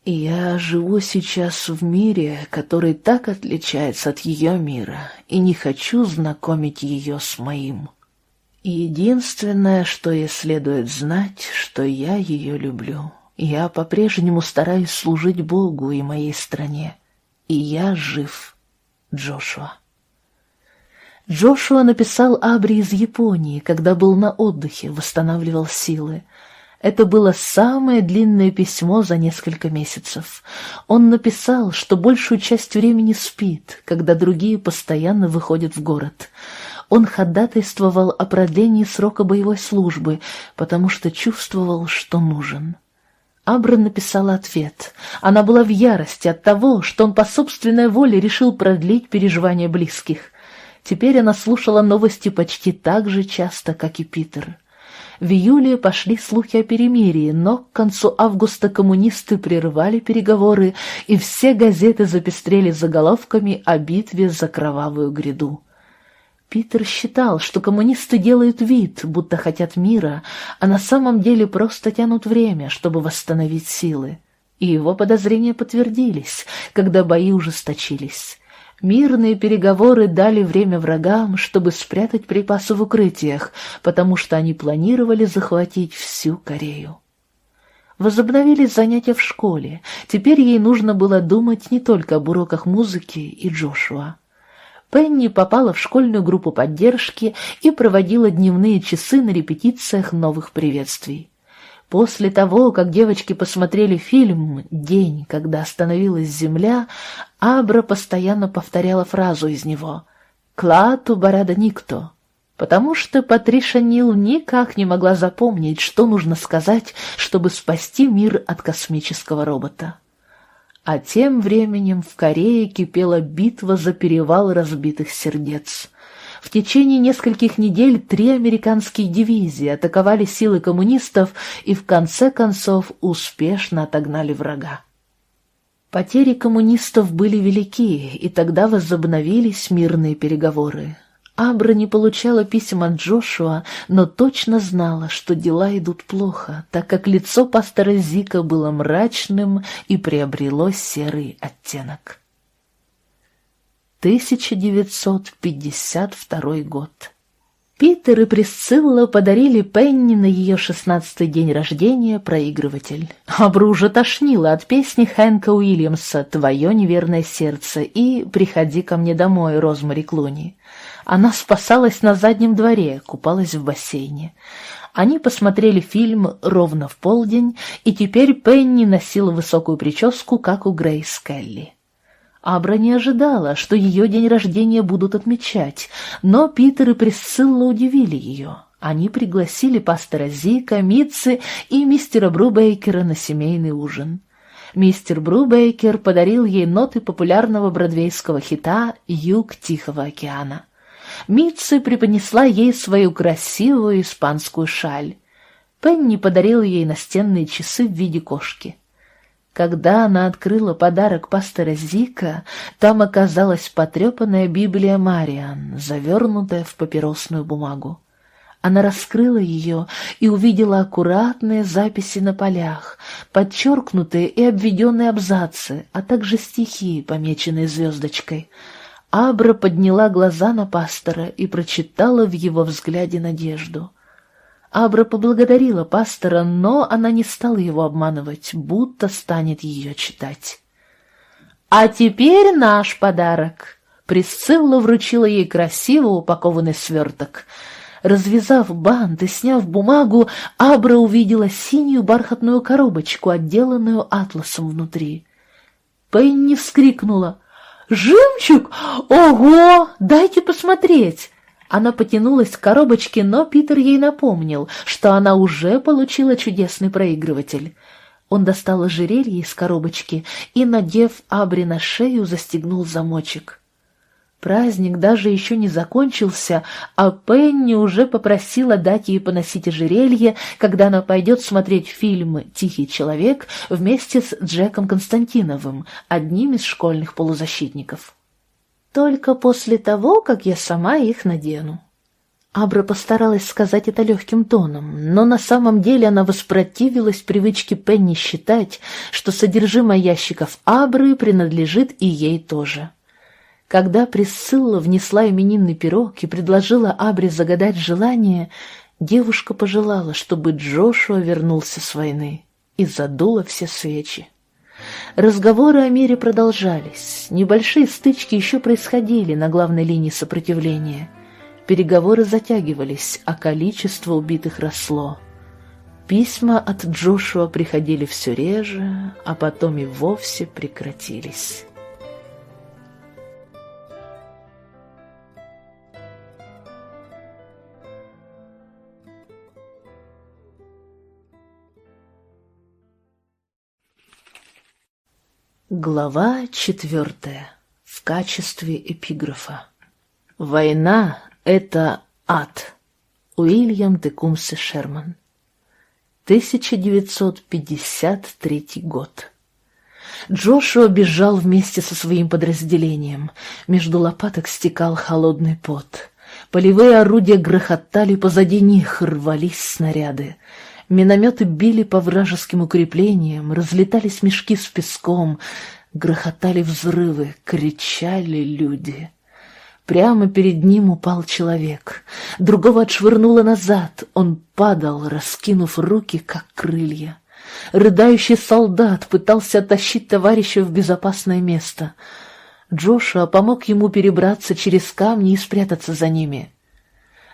Я живу сейчас в мире, который так отличается от ее мира, и не хочу знакомить ее с моим. Единственное, что ей следует знать, что я ее люблю. Я по-прежнему стараюсь служить Богу и моей стране, и я жив, Джошуа. Джошуа написал Абри из Японии, когда был на отдыхе, восстанавливал силы. Это было самое длинное письмо за несколько месяцев. Он написал, что большую часть времени спит, когда другие постоянно выходят в город. Он ходатайствовал о продлении срока боевой службы, потому что чувствовал, что нужен. Абра написала ответ. Она была в ярости от того, что он по собственной воле решил продлить переживания близких. Теперь она слушала новости почти так же часто, как и Питер. В июле пошли слухи о перемирии, но к концу августа коммунисты прервали переговоры, и все газеты запестрели заголовками о битве за кровавую гряду. Питер считал, что коммунисты делают вид, будто хотят мира, а на самом деле просто тянут время, чтобы восстановить силы. И его подозрения подтвердились, когда бои ужесточились. Мирные переговоры дали время врагам, чтобы спрятать припасы в укрытиях, потому что они планировали захватить всю Корею. Возобновились занятия в школе. Теперь ей нужно было думать не только об уроках музыки и Джошуа. Пенни попала в школьную группу поддержки и проводила дневные часы на репетициях новых приветствий. После того, как девочки посмотрели фильм «День, когда остановилась земля», Абра постоянно повторяла фразу из него «Клату барада никто», потому что Патриша Нил никак не могла запомнить, что нужно сказать, чтобы спасти мир от космического робота. А тем временем в Корее кипела битва за перевал разбитых сердец — в течение нескольких недель три американские дивизии атаковали силы коммунистов и в конце концов успешно отогнали врага. Потери коммунистов были велики, и тогда возобновились мирные переговоры. Абра не получала писем от Джошуа, но точно знала, что дела идут плохо, так как лицо пастора Зика было мрачным и приобрело серый оттенок. 1952 год. Питер и Присцилла подарили Пенни на ее шестнадцатый день рождения проигрыватель. Абру уже тошнило от песни Хэнка Уильямса «Твое неверное сердце» и «Приходи ко мне домой» Розмари Клуни. Она спасалась на заднем дворе, купалась в бассейне. Они посмотрели фильм ровно в полдень, и теперь Пенни носила высокую прическу, как у Грейс Келли. Абра не ожидала, что ее день рождения будут отмечать, но Питер и Присцилла удивили ее. Они пригласили пастора Зика, Митцы и мистера Брубейкера на семейный ужин. Мистер Брубейкер подарил ей ноты популярного бродвейского хита «Юг Тихого океана». Митцы преподнесла ей свою красивую испанскую шаль. Пенни подарил ей настенные часы в виде кошки. Когда она открыла подарок пастора Зика, там оказалась потрепанная Библия Мариан, завернутая в папиросную бумагу. Она раскрыла ее и увидела аккуратные записи на полях, подчеркнутые и обведенные абзацы, а также стихи, помеченные звездочкой. Абра подняла глаза на пастора и прочитала в его взгляде надежду — Абра поблагодарила пастора, но она не стала его обманывать, будто станет ее читать. «А теперь наш подарок!» Присцилла вручила ей красиво упакованный сверток. Развязав бант и сняв бумагу, Абра увидела синюю бархатную коробочку, отделанную атласом внутри. Пенни вскрикнула. «Жемчуг? Ого! Дайте посмотреть!» Она потянулась к коробочке, но Питер ей напомнил, что она уже получила чудесный проигрыватель. Он достал ожерелье из коробочки и, надев Абри на шею, застегнул замочек. Праздник даже еще не закончился, а Пенни уже попросила дать ей поносить ожерелье, когда она пойдет смотреть фильм «Тихий человек» вместе с Джеком Константиновым, одним из школьных полузащитников. «Только после того, как я сама их надену». Абра постаралась сказать это легким тоном, но на самом деле она воспротивилась привычке Пенни считать, что содержимое ящиков Абры принадлежит и ей тоже. Когда Присцилла внесла именинный пирог и предложила Абре загадать желание, девушка пожелала, чтобы Джошуа вернулся с войны, и задула все свечи. Разговоры о мире продолжались, небольшие стычки еще происходили на главной линии сопротивления. Переговоры затягивались, а количество убитых росло. Письма от Джошуа приходили все реже, а потом и вовсе прекратились. Глава четвертая. В качестве эпиграфа. Война — это ад. Уильям Текумсе Шерман. 1953 год. Джошуа бежал вместе со своим подразделением. Между лопаток стекал холодный пот. Полевые орудия грохотали позади них, рвались снаряды. Минометы били по вражеским укреплениям, разлетались мешки с песком, грохотали взрывы, кричали люди. Прямо перед ним упал человек. Другого отшвырнуло назад. Он падал, раскинув руки, как крылья. Рыдающий солдат пытался оттащить товарища в безопасное место. Джошуа помог ему перебраться через камни и спрятаться за ними.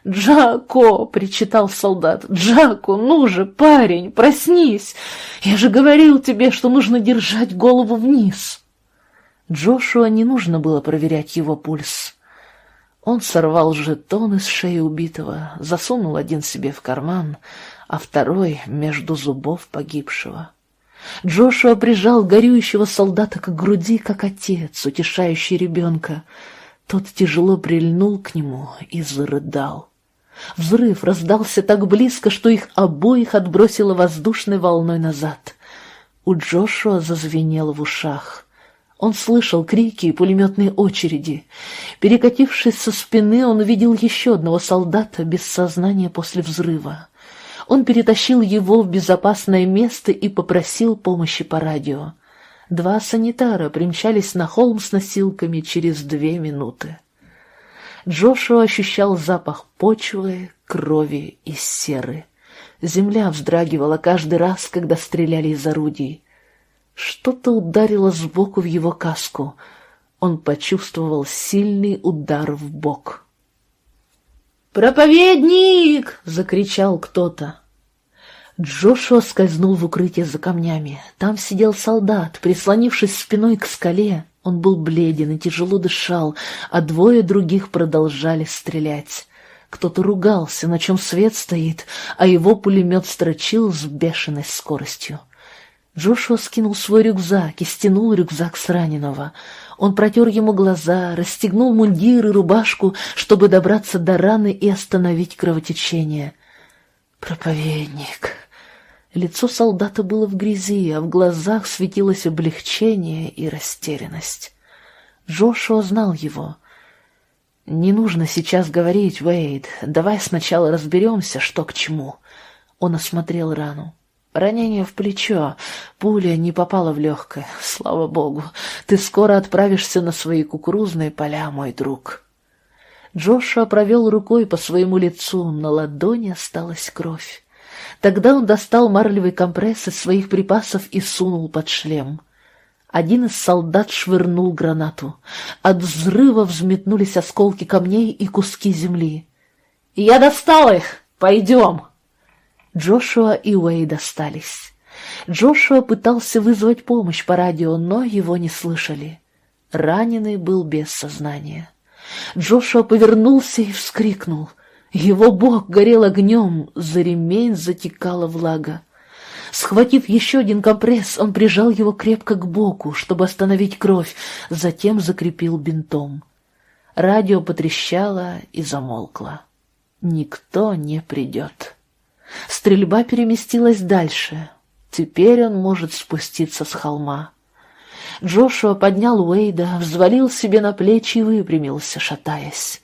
«Джако!» — причитал солдат. «Джако, ну же, парень, проснись! Я же говорил тебе, что нужно держать голову вниз!» Джошуа не нужно было проверять его пульс. Он сорвал жетон из шеи убитого, засунул один себе в карман, а второй — между зубов погибшего. Джошуа прижал горюющего солдата к груди, как отец, утешающий ребенка. Тот тяжело прильнул к нему и зарыдал. Взрыв раздался так близко, что их обоих отбросило воздушной волной назад. У Джошуа зазвенело в ушах. Он слышал крики и пулеметные очереди. Перекатившись со спины, он увидел еще одного солдата без сознания после взрыва. Он перетащил его в безопасное место и попросил помощи по радио. Два санитара примчались на холм с носилками через две минуты. Джошуа ощущал запах почвы, крови и серы. Земля вздрагивала каждый раз, когда стреляли из орудий. Что-то ударило сбоку в его каску. Он почувствовал сильный удар в бок. «Проповедник!» — закричал кто-то. Джошуа скользнул в укрытие за камнями. Там сидел солдат, прислонившись спиной к скале. Он был бледен и тяжело дышал, а двое других продолжали стрелять. Кто-то ругался, на чем свет стоит, а его пулемет строчил с бешеной скоростью. Джошуа скинул свой рюкзак и стянул рюкзак с раненого. Он протер ему глаза, расстегнул мундир и рубашку, чтобы добраться до раны и остановить кровотечение. «Проповедник!» Лицо солдата было в грязи, а в глазах светилось облегчение и растерянность. Джошуа знал его. «Не нужно сейчас говорить, Уэйд. Давай сначала разберемся, что к чему». Он осмотрел рану. Ранение в плечо. Пуля не попала в легкое. Слава богу. Ты скоро отправишься на свои кукурузные поля, мой друг. Джошуа провел рукой по своему лицу. На ладони осталась кровь. Тогда он достал марлевый компресс из своих припасов и сунул под шлем. Один из солдат швырнул гранату. От взрыва взметнулись осколки камней и куски земли. «Я достал их! Пойдем!» Джошуа и Уэйд остались. Джошуа пытался вызвать помощь по радио, но его не слышали. Раненый был без сознания. Джошуа повернулся и вскрикнул. Его бок горел огнем, за ремень затекала влага. Схватив еще один компресс, он прижал его крепко к боку, чтобы остановить кровь, затем закрепил бинтом. Радио потрещало и замолкло. Никто не придет. Стрельба переместилась дальше. Теперь он может спуститься с холма. Джошуа поднял Уэйда, взвалил себе на плечи и выпрямился, шатаясь.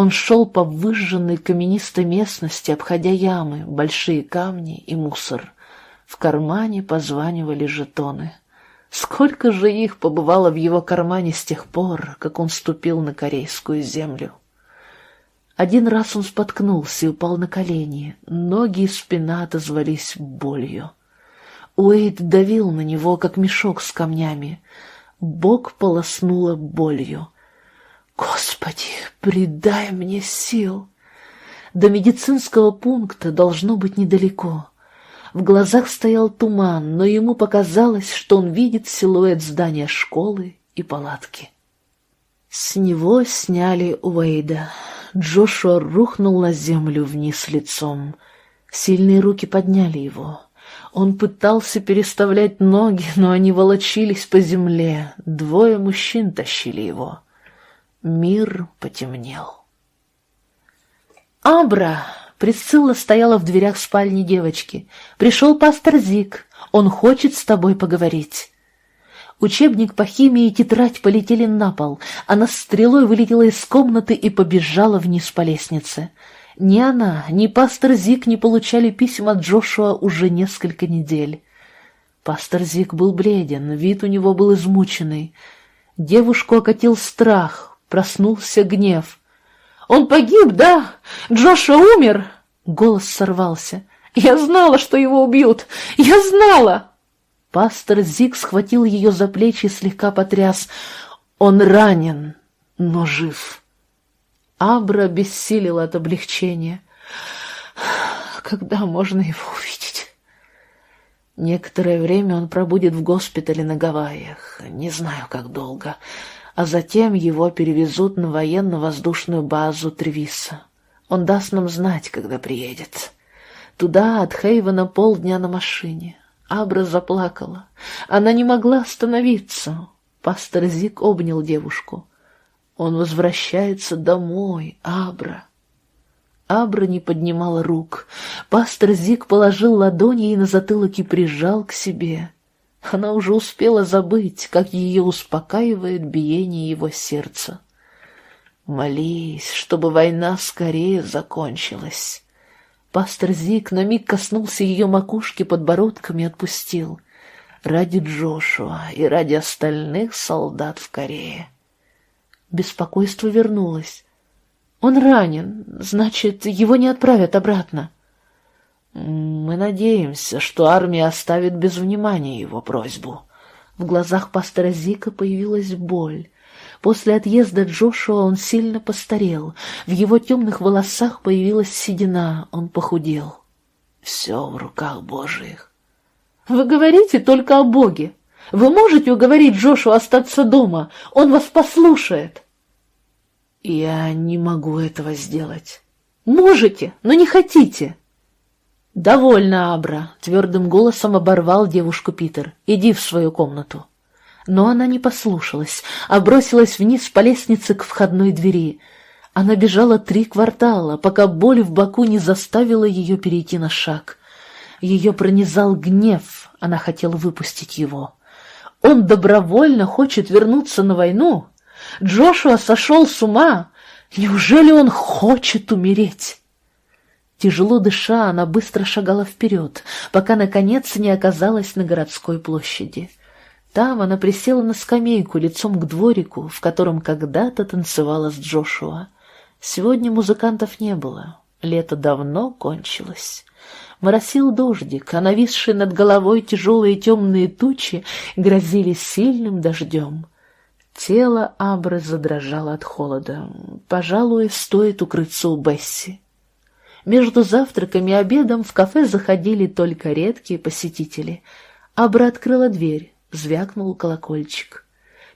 Он шел по выжженной каменистой местности, обходя ямы, большие камни и мусор. В кармане позванивали жетоны. Сколько же их побывало в его кармане с тех пор, как он ступил на корейскую землю? Один раз он споткнулся и упал на колени, ноги и спина отозвались болью. Уэйд давил на него, как мешок с камнями. Бог полоснула болью. «Господи, придай мне сил!» До медицинского пункта должно быть недалеко. В глазах стоял туман, но ему показалось, что он видит силуэт здания школы и палатки. С него сняли Уэйда. Джошуа рухнул на землю вниз лицом. Сильные руки подняли его. Он пытался переставлять ноги, но они волочились по земле. Двое мужчин тащили его. Мир потемнел. «Абра!» Присцилла стояла в дверях спальни девочки. «Пришел пастор Зик. Он хочет с тобой поговорить». Учебник по химии и тетрадь полетели на пол. Она стрелой вылетела из комнаты и побежала вниз по лестнице. Ни она, ни пастор Зик не получали писем от Джошуа уже несколько недель. Пастор Зик был бледен, вид у него был измученный. Девушку окатил страх, проснулся гнев. «Он погиб, да? Джоша умер!» Голос сорвался. «Я знала, что его убьют! Я знала!» Пастор Зиг схватил ее за плечи и слегка потряс. «Он ранен, но жив!» Абра бессилила от облегчения. «Когда можно его увидеть?» Некоторое время он пробудет в госпитале на Гавайях. Не знаю, как долго а затем его перевезут на военно-воздушную базу Тревиса. Он даст нам знать, когда приедет. Туда от Хейвена полдня на машине. Абра заплакала. Она не могла остановиться. Пастор Зик обнял девушку. Он возвращается домой, Абра. Абра не поднимала рук. Пастор Зик положил ладони ей на затылок и прижал к себе. Она уже успела забыть, как ее успокаивает биение его сердца. Молись, чтобы война скорее закончилась. Пастор Зик на миг коснулся ее макушки подбородком и отпустил. Ради Джошуа и ради остальных солдат в Корее. Беспокойство вернулось. Он ранен, значит, его не отправят обратно. Мы надеемся, что армия оставит без внимания его просьбу. В глазах пастора Зика появилась боль. После отъезда Джошуа он сильно постарел. В его темных волосах появилась седина, он похудел. Все в руках Божьих. Вы говорите только о Боге. Вы можете уговорить Джошуа остаться дома? Он вас послушает. Я не могу этого сделать. Можете, но не хотите. «Довольно, Абра», — твердым голосом оборвал девушку Питер. «Иди в свою комнату». Но она не послушалась, а бросилась вниз по лестнице к входной двери. Она бежала три квартала, пока боль в боку не заставила ее перейти на шаг. Ее пронизал гнев, она хотела выпустить его. Он добровольно хочет вернуться на войну? Джошуа сошел с ума? Неужели он хочет умереть? Тяжело дыша, она быстро шагала вперед, пока, наконец, не оказалась на городской площади. Там она присела на скамейку лицом к дворику, в котором когда-то танцевала с Джошуа. Сегодня музыкантов не было, лето давно кончилось. Моросил дождик, а нависшие над головой тяжелые темные тучи грозили сильным дождем. Тело Абры задрожало от холода. Пожалуй, стоит укрыться у Бесси. Между завтраком и обедом в кафе заходили только редкие посетители. Абра открыла дверь, звякнул колокольчик.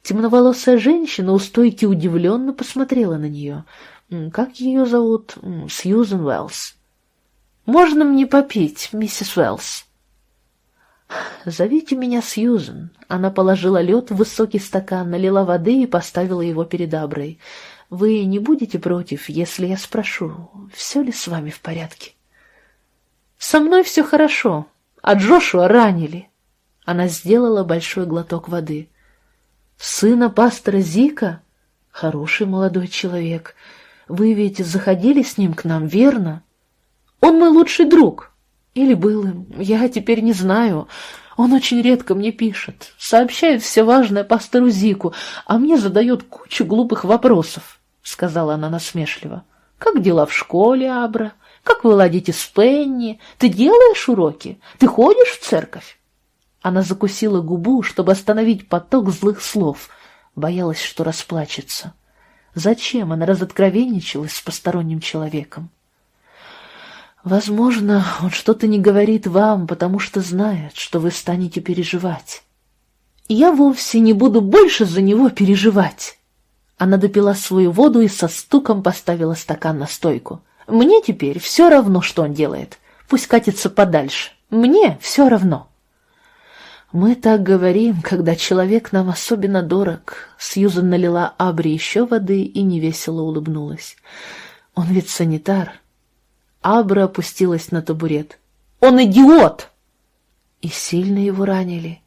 Темноволосая женщина у стойки удивленно посмотрела на нее. Как ее зовут? Сьюзен Уэллс. «Можно мне попить, миссис Уэллс?» «Зовите меня Сьюзен». Она положила лед в высокий стакан, налила воды и поставила его перед Аброй. «Вы не будете против, если я спрошу, все ли с вами в порядке?» «Со мной все хорошо, а Джошуа ранили». Она сделала большой глоток воды. «Сына пастора Зика? Хороший молодой человек. Вы ведь заходили с ним к нам, верно? Он мой лучший друг». Или был им, я теперь не знаю. Он очень редко мне пишет, сообщает все важное пастору Зику, а мне задает кучу глупых вопросов, — сказала она насмешливо. Как дела в школе, Абра? Как вы ладите с Пенни? Ты делаешь уроки? Ты ходишь в церковь? Она закусила губу, чтобы остановить поток злых слов, боялась, что расплачется. Зачем она разоткровенничалась с посторонним человеком? Возможно, он что-то не говорит вам, потому что знает, что вы станете переживать. Я вовсе не буду больше за него переживать. Она допила свою воду и со стуком поставила стакан на стойку. Мне теперь все равно, что он делает. Пусть катится подальше. Мне все равно. Мы так говорим, когда человек нам особенно дорог. Сьюзан налила Абри еще воды и невесело улыбнулась. Он ведь санитар, Абра опустилась на табурет. «Он идиот!» И сильно его ранили.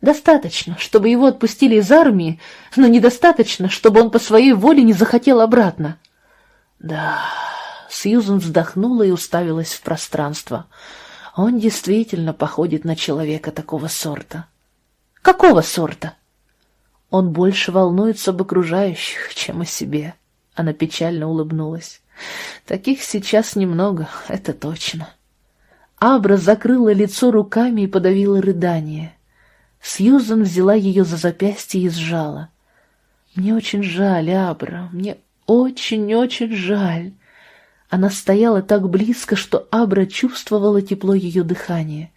Достаточно, чтобы его отпустили из армии, но недостаточно, чтобы он по своей воле не захотел обратно. Да, Сьюзен вздохнула и уставилась в пространство. Он действительно походит на человека такого сорта. Какого сорта? Он больше волнуется об окружающих, чем о себе. Она печально улыбнулась. Таких сейчас немного, это точно. Абра закрыла лицо руками и подавила рыдание. Сьюзан взяла ее за запястье и сжала. «Мне очень жаль, Абра, мне очень-очень жаль». Она стояла так близко, что Абра чувствовала тепло ее дыхания.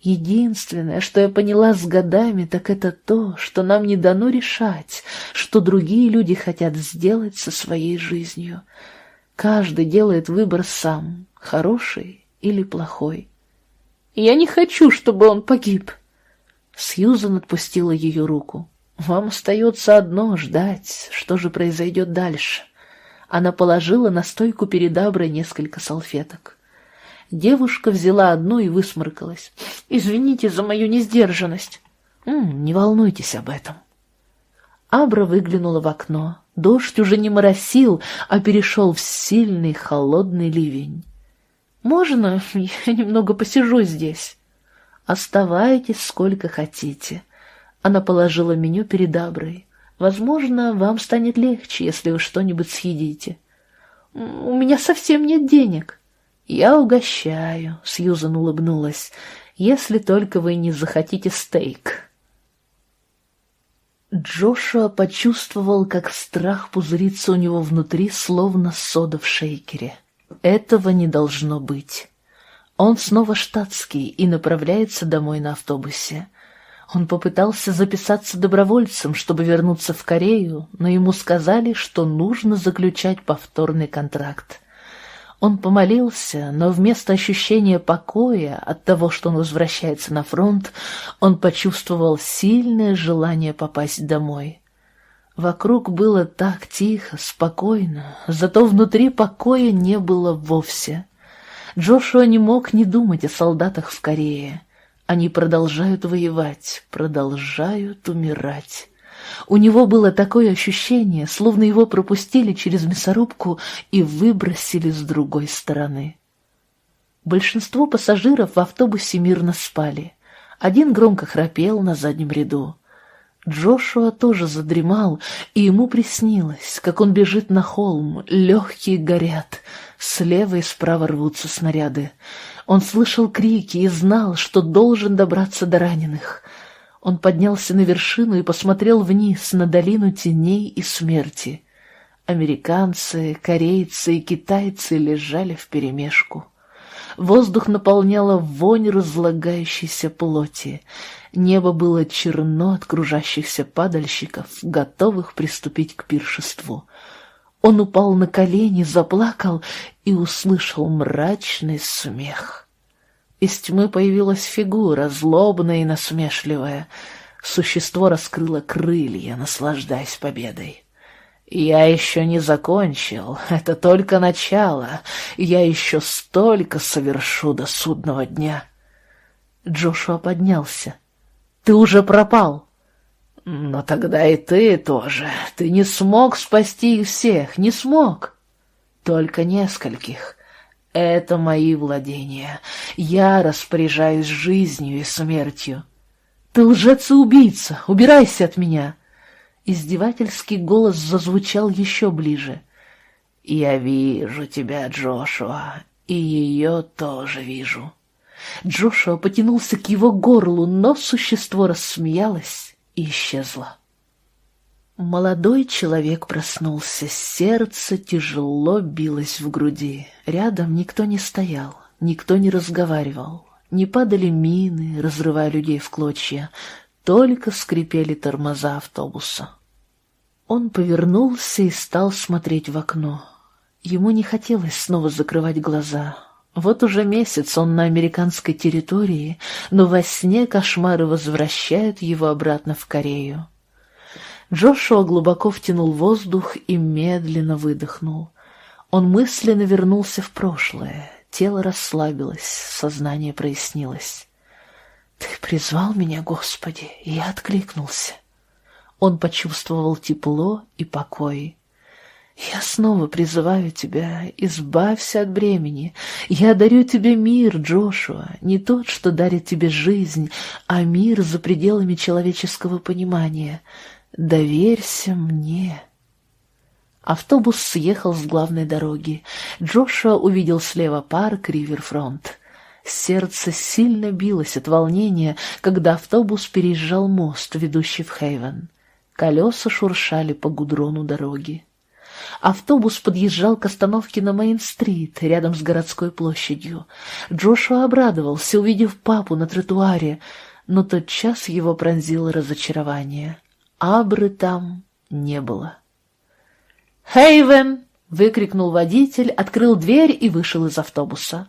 Единственное, что я поняла с годами, так это то, что нам не дано решать, что другие люди хотят сделать со своей жизнью. Каждый делает выбор сам, хороший или плохой. «Я не хочу, чтобы он погиб!» Сьюзан отпустила ее руку. «Вам остается одно — ждать, что же произойдет дальше». Она положила на стойку перед Аброй несколько салфеток. Девушка взяла одну и высморкалась. «Извините за мою несдержанность». «М -м, «Не волнуйтесь об этом». Абра выглянула в окно. Дождь уже не моросил, а перешел в сильный холодный ливень. «Можно я немного посижу здесь?» «Оставайтесь сколько хотите». Она положила меню перед Аброй. «Возможно, вам станет легче, если вы что-нибудь съедите». «У меня совсем нет денег». «Я угощаю», — Сьюзан улыбнулась, — «если только вы не захотите стейк». Джошуа почувствовал, как страх пузырится у него внутри, словно сода в шейкере. Этого не должно быть. Он снова штатский и направляется домой на автобусе. Он попытался записаться добровольцем, чтобы вернуться в Корею, но ему сказали, что нужно заключать повторный контракт. Он помолился, но вместо ощущения покоя от того, что он возвращается на фронт, он почувствовал сильное желание попасть домой. Вокруг было так тихо, спокойно, зато внутри покоя не было вовсе. Джошуа не мог не думать о солдатах в Корее. Они продолжают воевать, продолжают умирать. У него было такое ощущение, словно его пропустили через мясорубку и выбросили с другой стороны. Большинство пассажиров в автобусе мирно спали. Один громко храпел на заднем ряду. Джошуа тоже задремал, и ему приснилось, как он бежит на холм, легкие горят, слева и справа рвутся снаряды. Он слышал крики и знал, что должен добраться до раненых — Он поднялся на вершину и посмотрел вниз на долину теней и смерти. Американцы, корейцы и китайцы лежали вперемешку. Воздух наполняла вонь разлагающейся плоти. Небо было черно от кружащихся падальщиков, готовых приступить к пиршеству. Он упал на колени, заплакал и услышал мрачный смех. Из тьмы появилась фигура, злобная и насмешливая. Существо раскрыло крылья, наслаждаясь победой. «Я еще не закончил, это только начало, я еще столько совершу до судного дня». Джошуа поднялся. «Ты уже пропал». «Но тогда и ты тоже. Ты не смог спасти их всех, не смог. Только нескольких. Это мои владения. Я распоряжаюсь жизнью и смертью. Ты лжец и убийца, убирайся от меня!» Издевательский голос зазвучал еще ближе. «Я вижу тебя, Джошуа, и ее тоже вижу». Джошуа потянулся к его горлу, но существо рассмеялось и исчезло. Молодой человек проснулся, сердце тяжело билось в груди. Рядом никто не стоял, никто не разговаривал, не падали мины, разрывая людей в клочья, только скрипели тормоза автобуса. Он повернулся и стал смотреть в окно. Ему не хотелось снова закрывать глаза. Вот уже месяц он на американской территории, но во сне кошмары возвращают его обратно в Корею. Джошуа глубоко втянул воздух и медленно выдохнул. Он мысленно вернулся в прошлое. Тело расслабилось, сознание прояснилось. «Ты призвал меня, Господи!» и я откликнулся. Он почувствовал тепло и покой. «Я снова призываю тебя, избавься от бремени. Я дарю тебе мир, Джошуа, не тот, что дарит тебе жизнь, а мир за пределами человеческого понимания. Доверься мне». Автобус съехал с главной дороги. Джошуа увидел слева парк Риверфронт. Сердце сильно билось от волнения, когда автобус переезжал мост, ведущий в Хейвен. Колеса шуршали по гудрону дороги. Автобус подъезжал к остановке на Мейн-стрит, рядом с городской площадью. Джошуа обрадовался, увидев папу на тротуаре, но тот час его пронзило разочарование. Абры там не было. «Хейвен!» — выкрикнул водитель, открыл дверь и вышел из автобуса.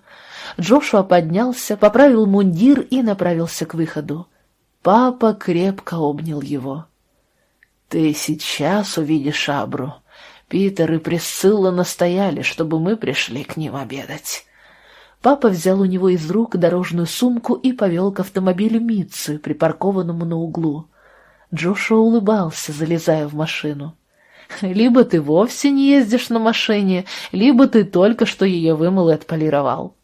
Джошуа поднялся, поправил мундир и направился к выходу. Папа крепко обнял его. «Ты сейчас увидишь Абру. Питер и Присцилла настояли, чтобы мы пришли к ним обедать». Папа взял у него из рук дорожную сумку и повел к автомобилю Митцу, припаркованному на углу. Джошуа улыбался, залезая в машину. «Либо ты вовсе не ездишь на машине, либо ты только что ее вымыл и отполировал».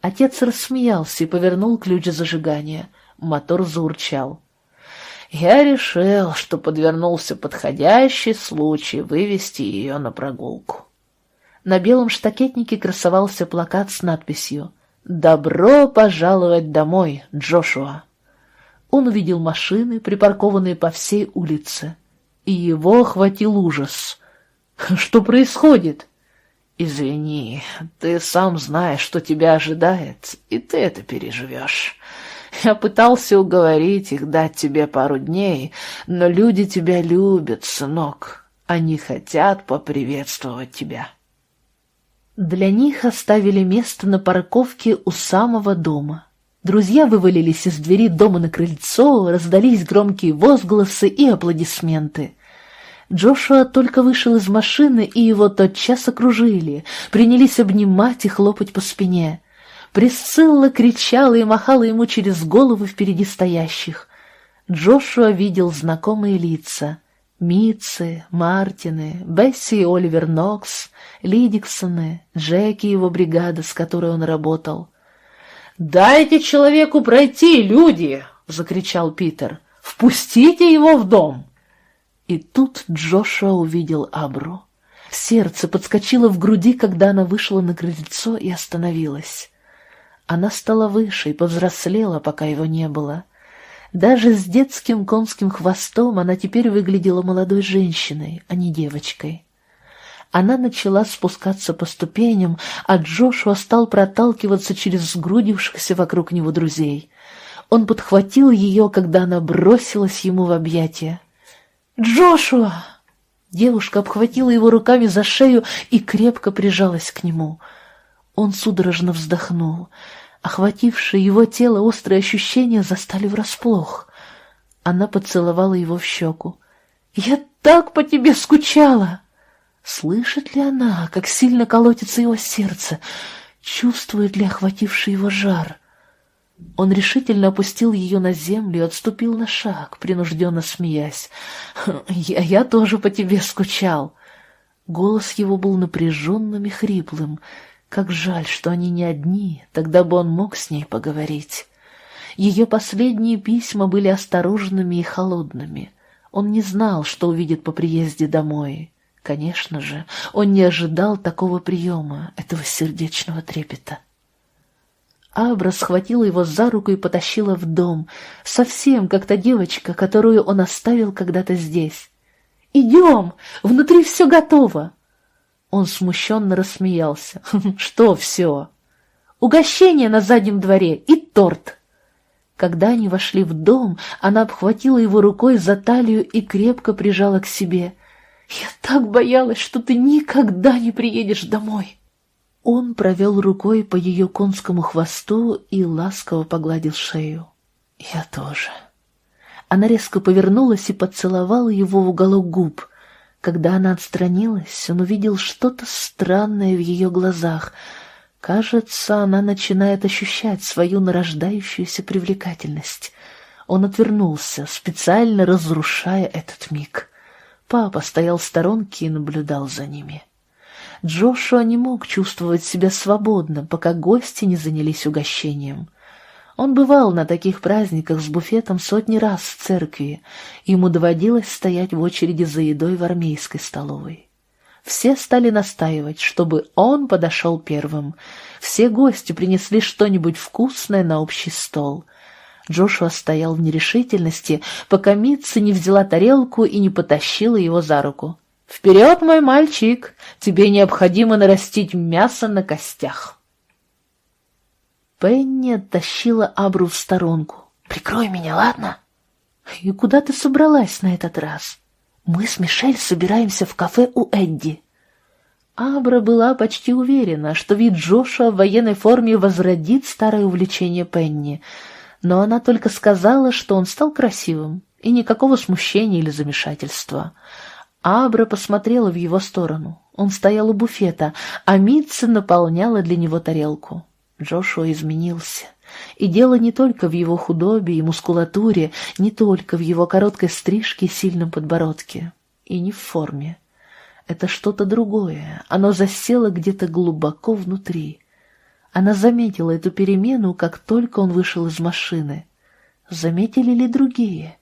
Отец рассмеялся и повернул ключ зажигания. Мотор заурчал. Я решил, что подвернулся подходящий случай вывести ее на прогулку. На белом штакетнике красовался плакат с надписью «Добро пожаловать домой, Джошуа». Он увидел машины, припаркованные по всей улице, и его охватил ужас. «Что происходит?» «Извини, ты сам знаешь, что тебя ожидает, и ты это переживешь. Я пытался уговорить их дать тебе пару дней, но люди тебя любят, сынок. Они хотят поприветствовать тебя». Для них оставили место на парковке у самого дома. Друзья вывалились из двери дома на крыльцо, раздались громкие возгласы и аплодисменты. Джошуа только вышел из машины, и его тотчас окружили, принялись обнимать и хлопать по спине. Присцилла кричала и махала ему через голову впереди стоящих. Джошуа видел знакомые лица. Митцы, Мартины, Бесси и Оливер Нокс, Лидиксоны, Джеки и его бригада, с которой он работал. «Дайте человеку пройти, люди!» — закричал Питер. «Впустите его в дом!» И тут Джошуа увидел Абру. Сердце подскочило в груди, когда она вышла на крыльцо и остановилась. Она стала выше и повзрослела, пока его не было. Даже с детским конским хвостом она теперь выглядела молодой женщиной, а не девочкой. Она начала спускаться по ступеням, а Джошуа стал проталкиваться через сгрудившихся вокруг него друзей. Он подхватил ее, когда она бросилась ему в объятия. «Джошуа!» Девушка обхватила его руками за шею и крепко прижалась к нему. Он судорожно вздохнул. Охватившие его тело острые ощущения застали врасплох. Она поцеловала его в щеку. «Я так по тебе скучала!» Слышит ли она, как сильно колотится его сердце? Чувствует ли охвативший его жар? Он решительно опустил ее на землю и отступил на шаг, принужденно смеясь. «Я, я тоже по тебе скучал». Голос его был напряженным и хриплым. Как жаль, что они не одни, тогда бы он мог с ней поговорить. Ее последние письма были осторожными и холодными. Он не знал, что увидит по приезде домой. Конечно же, он не ожидал такого приема, этого сердечного трепета. Абра схватила его за руку и потащила в дом, совсем как та девочка, которую он оставил когда-то здесь. «Идем! Внутри все готово!» Он смущенно рассмеялся. «Что все?» «Угощение на заднем дворе и торт!» Когда они вошли в дом, она обхватила его рукой за талию и крепко прижала к себе. «Я так боялась, что ты никогда не приедешь домой!» Он провел рукой по ее конскому хвосту и ласково погладил шею. «Я тоже». Она резко повернулась и поцеловала его в уголок губ. Когда она отстранилась, он увидел что-то странное в ее глазах. Кажется, она начинает ощущать свою нарождающуюся привлекательность. Он отвернулся, специально разрушая этот миг. Папа стоял в сторонке и наблюдал за ними. Джошуа не мог чувствовать себя свободно, пока гости не занялись угощением. Он бывал на таких праздниках с буфетом сотни раз в церкви, ему доводилось стоять в очереди за едой в армейской столовой. Все стали настаивать, чтобы он подошел первым. Все гости принесли что-нибудь вкусное на общий стол — Джошуа стоял в нерешительности, пока Митца не взяла тарелку и не потащила его за руку. «Вперед, мой мальчик! Тебе необходимо нарастить мясо на костях!» Пенни оттащила Абру в сторонку. «Прикрой меня, ладно?» «И куда ты собралась на этот раз?» «Мы с Мишель собираемся в кафе у Эдди». Абра была почти уверена, что вид Джоша в военной форме возродит старое увлечение Пенни — но она только сказала, что он стал красивым, и никакого смущения или замешательства. Абра посмотрела в его сторону. Он стоял у буфета, а Митца наполняла для него тарелку. Джошуа изменился. И дело не только в его худобе и мускулатуре, не только в его короткой стрижке и сильном подбородке, и не в форме. Это что-то другое, оно засело где-то глубоко внутри. Она заметила эту перемену, как только он вышел из машины. Заметили ли другие?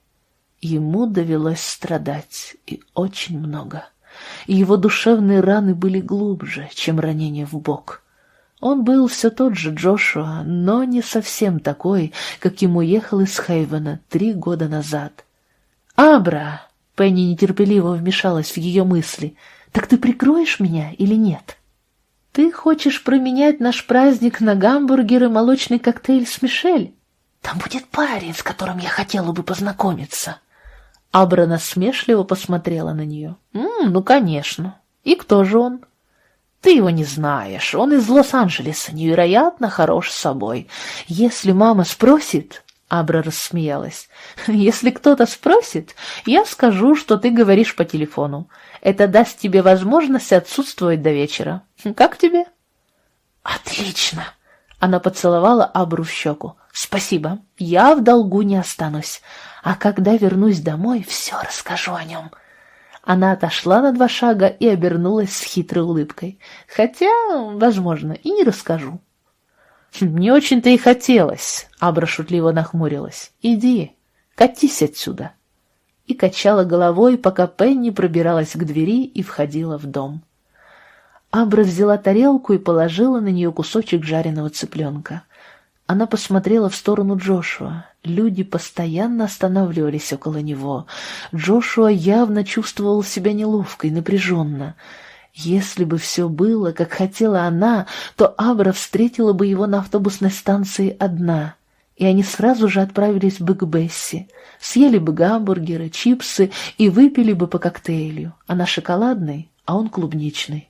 Ему довелось страдать, и очень много. И его душевные раны были глубже, чем ранение в бок. Он был все тот же Джошуа, но не совсем такой, каким уехал из Хейвена три года назад. «Абра!» — Пенни нетерпеливо вмешалась в ее мысли. «Так ты прикроешь меня или нет?» Ты хочешь променять наш праздник на гамбургер и молочный коктейль с Мишель? Там будет парень, с которым я хотела бы познакомиться. Абра насмешливо посмотрела на нее. «М, «Ну, конечно. И кто же он?» «Ты его не знаешь. Он из Лос-Анджелеса, невероятно хорош собой. Если мама спросит...» Абра рассмеялась. «Если кто-то спросит, я скажу, что ты говоришь по телефону. Это даст тебе возможность отсутствовать до вечера. Как тебе?» «Отлично!» Она поцеловала Абру в щеку. «Спасибо, я в долгу не останусь. А когда вернусь домой, все расскажу о нем». Она отошла на два шага и обернулась с хитрой улыбкой. «Хотя, возможно, и не расскажу». «Не очень-то и хотелось», — Абра шутливо нахмурилась. «Иди, катись отсюда» и качала головой, пока Пенни пробиралась к двери и входила в дом. Абра взяла тарелку и положила на нее кусочек жареного цыпленка. Она посмотрела в сторону Джошуа. Люди постоянно останавливались около него. Джошуа явно чувствовал себя неловко и напряженно. Если бы все было, как хотела она, то Абра встретила бы его на автобусной станции одна, и они сразу же отправились бы к Бесси, съели бы гамбургеры, чипсы и выпили бы по коктейлю, она шоколадный, а он клубничный.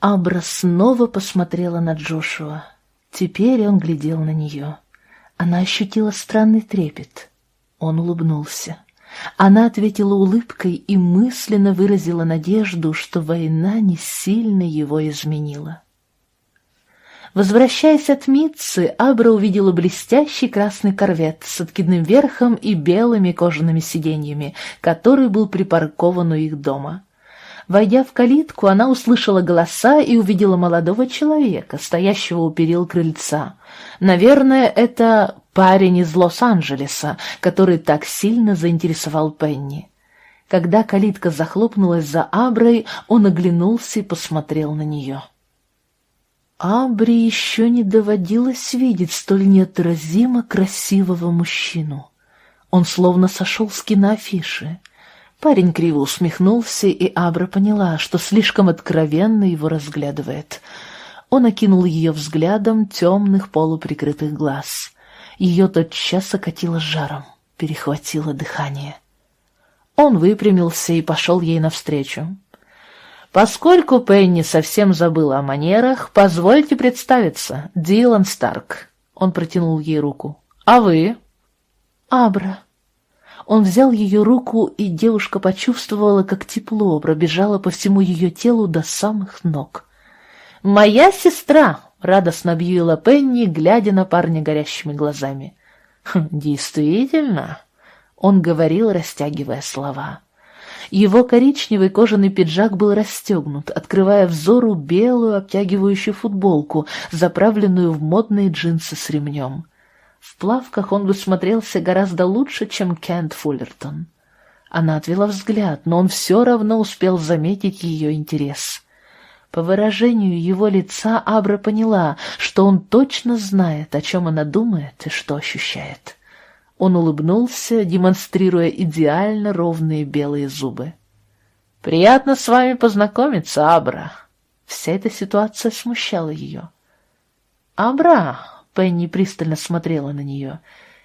Абра снова посмотрела на Джошуа. Теперь он глядел на нее. Она ощутила странный трепет. Он улыбнулся. Она ответила улыбкой и мысленно выразила надежду, что война не сильно его изменила. Возвращаясь от Митцы, Абра увидела блестящий красный корвет с откидным верхом и белыми кожаными сиденьями, который был припаркован у их дома. Войдя в калитку, она услышала голоса и увидела молодого человека, стоящего у перил крыльца. Наверное, это парень из Лос-Анджелеса, который так сильно заинтересовал Пенни. Когда калитка захлопнулась за Аброй, он оглянулся и посмотрел на нее. Абре еще не доводилось видеть столь неотразимо красивого мужчину. Он словно сошел с киноафиши. Парень криво усмехнулся, и Абра поняла, что слишком откровенно его разглядывает. Он окинул ее взглядом темных полуприкрытых глаз. Ее тотчас окатило жаром, перехватило дыхание. Он выпрямился и пошел ей навстречу. «Поскольку Пенни совсем забыла о манерах, позвольте представиться, Дилан Старк». Он протянул ей руку. «А вы?» «Абра», он взял ее руку, и девушка почувствовала, как тепло пробежало по всему ее телу до самых ног. «Моя сестра!» — радостно объявила Пенни, глядя на парня горящими глазами. «Хм, «Действительно?» — он говорил, растягивая слова. Его коричневый кожаный пиджак был расстегнут, открывая взору белую обтягивающую футболку, заправленную в модные джинсы с ремнем. В плавках он бы смотрелся гораздо лучше, чем Кент Фуллертон. Она отвела взгляд, но он все равно успел заметить ее интерес. По выражению его лица Абра поняла, что он точно знает, о чем она думает и что ощущает. Он улыбнулся, демонстрируя идеально ровные белые зубы. «Приятно с вами познакомиться, Абра». Вся эта ситуация смущала ее. «Абра, Пенни пристально смотрела на нее.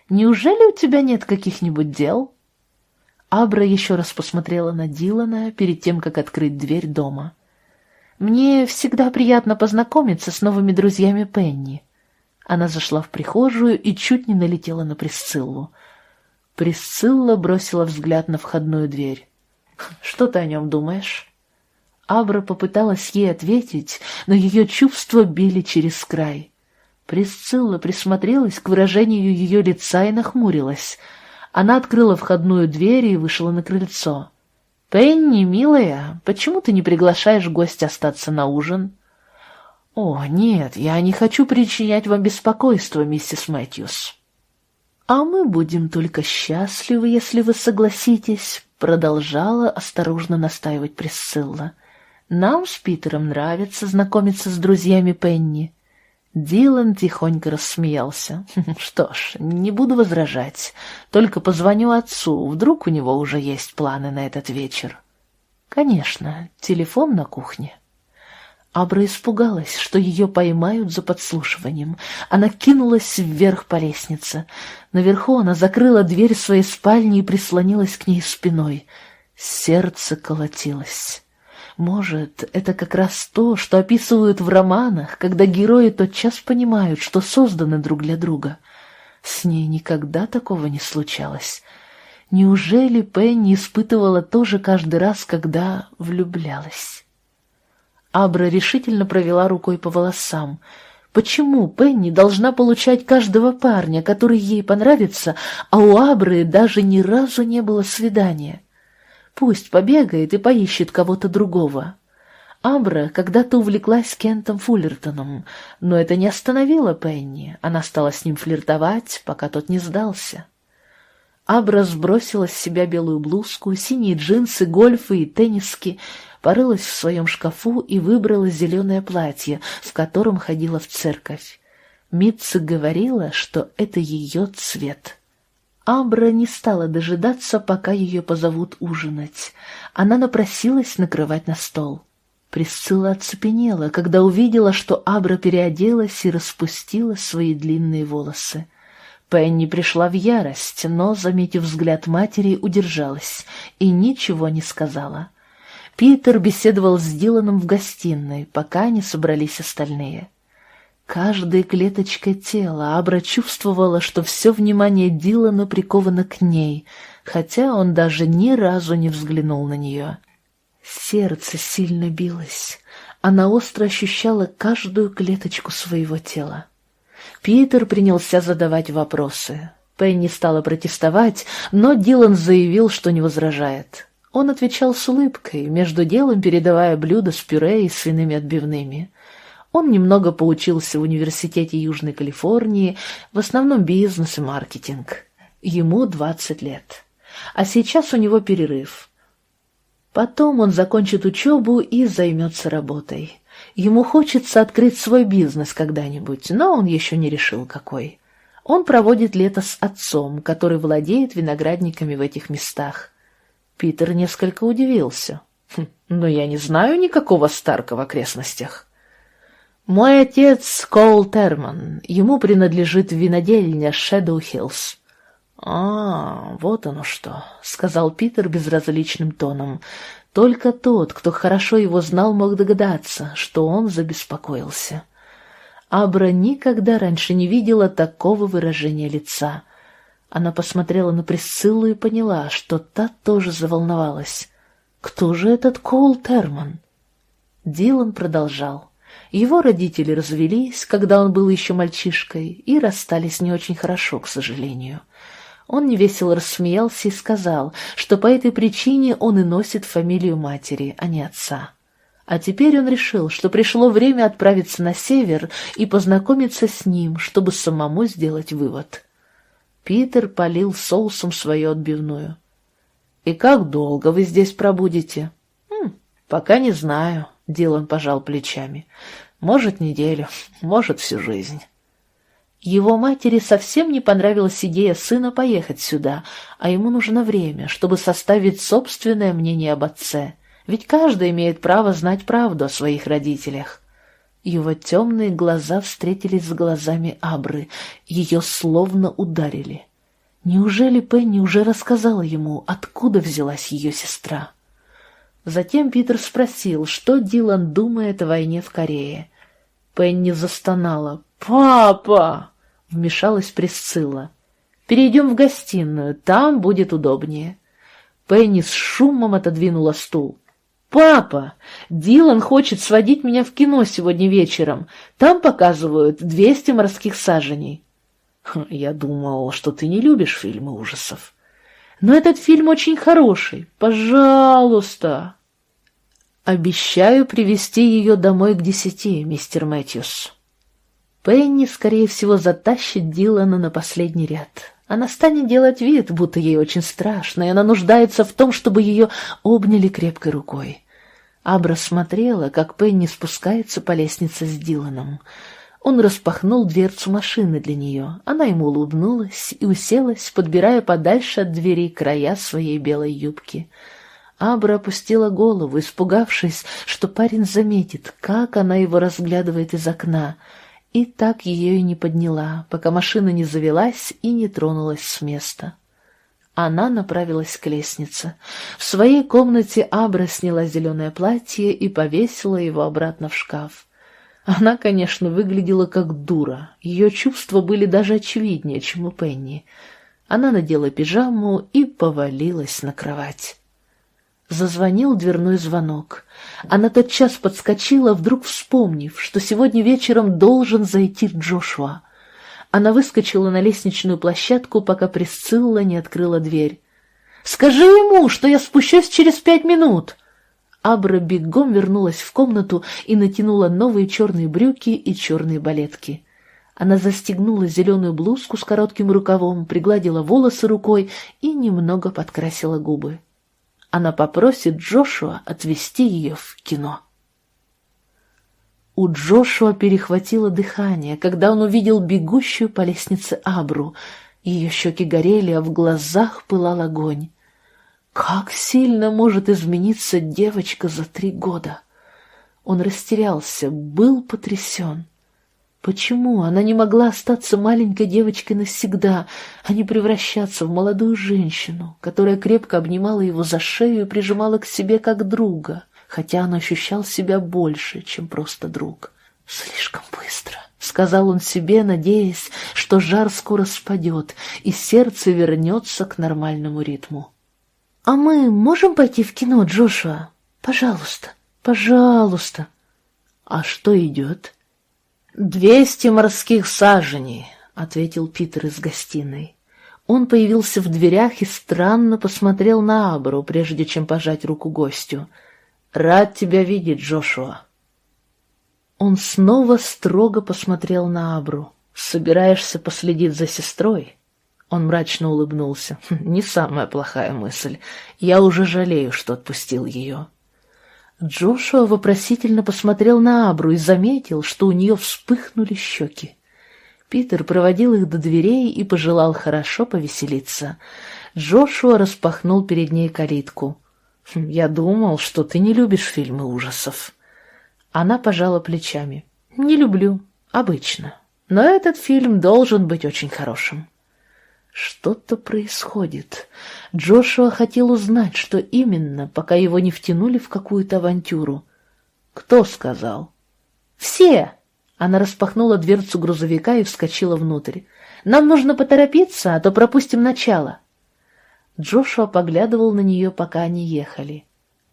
«Неужели у тебя нет каких-нибудь дел?» Абра еще раз посмотрела на Дилана перед тем, как открыть дверь дома. «Мне всегда приятно познакомиться с новыми друзьями Пенни». Она зашла в прихожую и чуть не налетела на Присциллу. Присцилла бросила взгляд на входную дверь. «Что ты о нем думаешь?» Абра попыталась ей ответить, но ее чувства били через край. Присцилла присмотрелась к выражению ее лица и нахмурилась. Она открыла входную дверь и вышла на крыльцо. «Пенни, милая, почему ты не приглашаешь гостя остаться на ужин?» «О, нет, я не хочу причинять вам беспокойство, миссис Мэтьюс». «А мы будем только счастливы, если вы согласитесь», — продолжала осторожно настаивать Присцилла. «Нам с Питером нравится знакомиться с друзьями Пенни». Дилан тихонько рассмеялся. «Что ж, не буду возражать. Только позвоню отцу, вдруг у него уже есть планы на этот вечер». «Конечно, телефон на кухне». Абра испугалась, что ее поймают за подслушиванием. Она кинулась вверх по лестнице. Наверху она закрыла дверь своей спальни и прислонилась к ней спиной. Сердце колотилось. Может, это как раз то, что описывают в романах, когда герои тотчас понимают, что созданы друг для друга. С ней никогда такого не случалось. Неужели Пенни испытывала то же каждый раз, когда влюблялась? Абра решительно провела рукой по волосам. Почему Пенни должна получать каждого парня, который ей понравится, а у Абры даже ни разу не было свидания? Пусть побегает и поищет кого-то другого. Абра когда-то увлеклась Кентом Фуллертоном, но это не остановило Пенни. Она стала с ним флиртовать, пока тот не сдался. Абра сбросила с себя белую блузку, синие джинсы, гольфы и тенниски, порылась в своем шкафу и выбрала зеленое платье, в котором ходила в церковь. Митца говорила, что это ее цвет. Абра не стала дожидаться, пока ее позовут ужинать. Она напросилась накрывать на стол. Присцилла оцепенела, когда увидела, что Абра переоделась и распустила свои длинные волосы. Пенни пришла в ярость, но, заметив взгляд матери, удержалась и ничего не сказала. Питер беседовал с Диланом в гостиной, пока не собрались остальные. Каждой клеточкой тела Абра чувствовала, что все внимание Дилана приковано к ней, хотя он даже ни разу не взглянул на нее. Сердце сильно билось. Она остро ощущала каждую клеточку своего тела. Питер принялся задавать вопросы. Пенни стала протестовать, но Дилан заявил, что не возражает. Он отвечал с улыбкой, между делом передавая блюда с пюре и свиными отбивными. Он немного поучился в Университете Южной Калифорнии, в основном бизнес и маркетинг. Ему 20 лет. А сейчас у него перерыв. Потом он закончит учебу и займется работой. Ему хочется открыть свой бизнес когда-нибудь, но он еще не решил, какой. Он проводит лето с отцом, который владеет виноградниками в этих местах. Питер несколько удивился. «Хм, «Но я не знаю никакого Старка в окрестностях». «Мой отец Коул Терман. Ему принадлежит винодельня Шэдоу Хиллз». «А, вот оно что», — сказал Питер безразличным тоном. Только тот, кто хорошо его знал, мог догадаться, что он забеспокоился. Абра никогда раньше не видела такого выражения лица. Она посмотрела на Присциллу и поняла, что та тоже заволновалась. Кто же этот Коул Терман? Дилан продолжал. Его родители развелись, когда он был еще мальчишкой, и расстались не очень хорошо, к сожалению. Он невесело рассмеялся и сказал, что по этой причине он и носит фамилию матери, а не отца. А теперь он решил, что пришло время отправиться на север и познакомиться с ним, чтобы самому сделать вывод. Питер полил соусом свою отбивную. «И как долго вы здесь пробудете?» «Хм, «Пока не знаю», — Дилан пожал плечами. «Может, неделю, может, всю жизнь». Его матери совсем не понравилась идея сына поехать сюда, а ему нужно время, чтобы составить собственное мнение об отце, ведь каждый имеет право знать правду о своих родителях. Его темные глаза встретились с глазами Абры, ее словно ударили. Неужели Пенни уже рассказала ему, откуда взялась ее сестра? Затем Питер спросил, что Дилан думает о войне в Корее. Пенни застонала. «Папа!» — вмешалась Присцилла. «Перейдем в гостиную, там будет удобнее». Пенни с шумом отодвинула стул. «Папа, Дилан хочет сводить меня в кино сегодня вечером. Там показывают двести морских саженей». «Хм, «Я думал, что ты не любишь фильмы ужасов». «Но этот фильм очень хороший. Пожалуйста!» «Обещаю привести ее домой к десяти, мистер Мэтьюс». Пенни, скорее всего, затащит Дилана на последний ряд. Она станет делать вид, будто ей очень страшно, и она нуждается в том, чтобы ее обняли крепкой рукой. Абра смотрела, как Пенни спускается по лестнице с Диланом. Он распахнул дверцу машины для нее. Она ему улыбнулась и уселась, подбирая подальше от двери края своей белой юбки. Абра опустила голову, испугавшись, что парень заметит, как она его разглядывает из окна — и так ее и не подняла, пока машина не завелась и не тронулась с места. Она направилась к лестнице. В своей комнате Абра сняла зеленое платье и повесила его обратно в шкаф. Она, конечно, выглядела как дура. Ее чувства были даже очевиднее, чем у Пенни. Она надела пижаму и повалилась на кровать. Зазвонил дверной звонок. Она тотчас подскочила, вдруг вспомнив, что сегодня вечером должен зайти Джошуа. Она выскочила на лестничную площадку, пока Присцилла не открыла дверь. «Скажи ему, что я спущусь через пять минут!» Абра бегом вернулась в комнату и натянула новые черные брюки и черные балетки. Она застегнула зеленую блузку с коротким рукавом, пригладила волосы рукой и немного подкрасила губы она попросит Джошуа отвезти ее в кино. У Джошуа перехватило дыхание, когда он увидел бегущую по лестнице Абру. Ее щеки горели, а в глазах пылал огонь. Как сильно может измениться девочка за три года? Он растерялся, был потрясен. Почему она не могла остаться маленькой девочкой навсегда, а не превращаться в молодую женщину, которая крепко обнимала его за шею и прижимала к себе как друга, хотя он ощущал себя больше, чем просто друг? «Слишком быстро», — сказал он себе, надеясь, что жар скоро спадет, и сердце вернется к нормальному ритму. «А мы можем пойти в кино, Джошуа? Пожалуйста, пожалуйста». «А что идет?» «Двести морских саженей», — ответил Питер из гостиной. Он появился в дверях и странно посмотрел на Абру, прежде чем пожать руку гостю. «Рад тебя видеть, Джошуа». Он снова строго посмотрел на Абру. «Собираешься последить за сестрой?» Он мрачно улыбнулся. «Хм, «Не самая плохая мысль. Я уже жалею, что отпустил ее». Джошуа вопросительно посмотрел на Абру и заметил, что у нее вспыхнули щеки. Питер проводил их до дверей и пожелал хорошо повеселиться. Джошуа распахнул перед ней калитку. «Хм, «Я думал, что ты не любишь фильмы ужасов». Она пожала плечами. «Не люблю. Обычно. Но этот фильм должен быть очень хорошим». Что-то происходит. Джошуа хотел узнать, что именно, пока его не втянули в какую-то авантюру. Кто сказал? Все! Она распахнула дверцу грузовика и вскочила внутрь. Нам нужно поторопиться, а то пропустим начало. Джошуа поглядывал на нее, пока они ехали.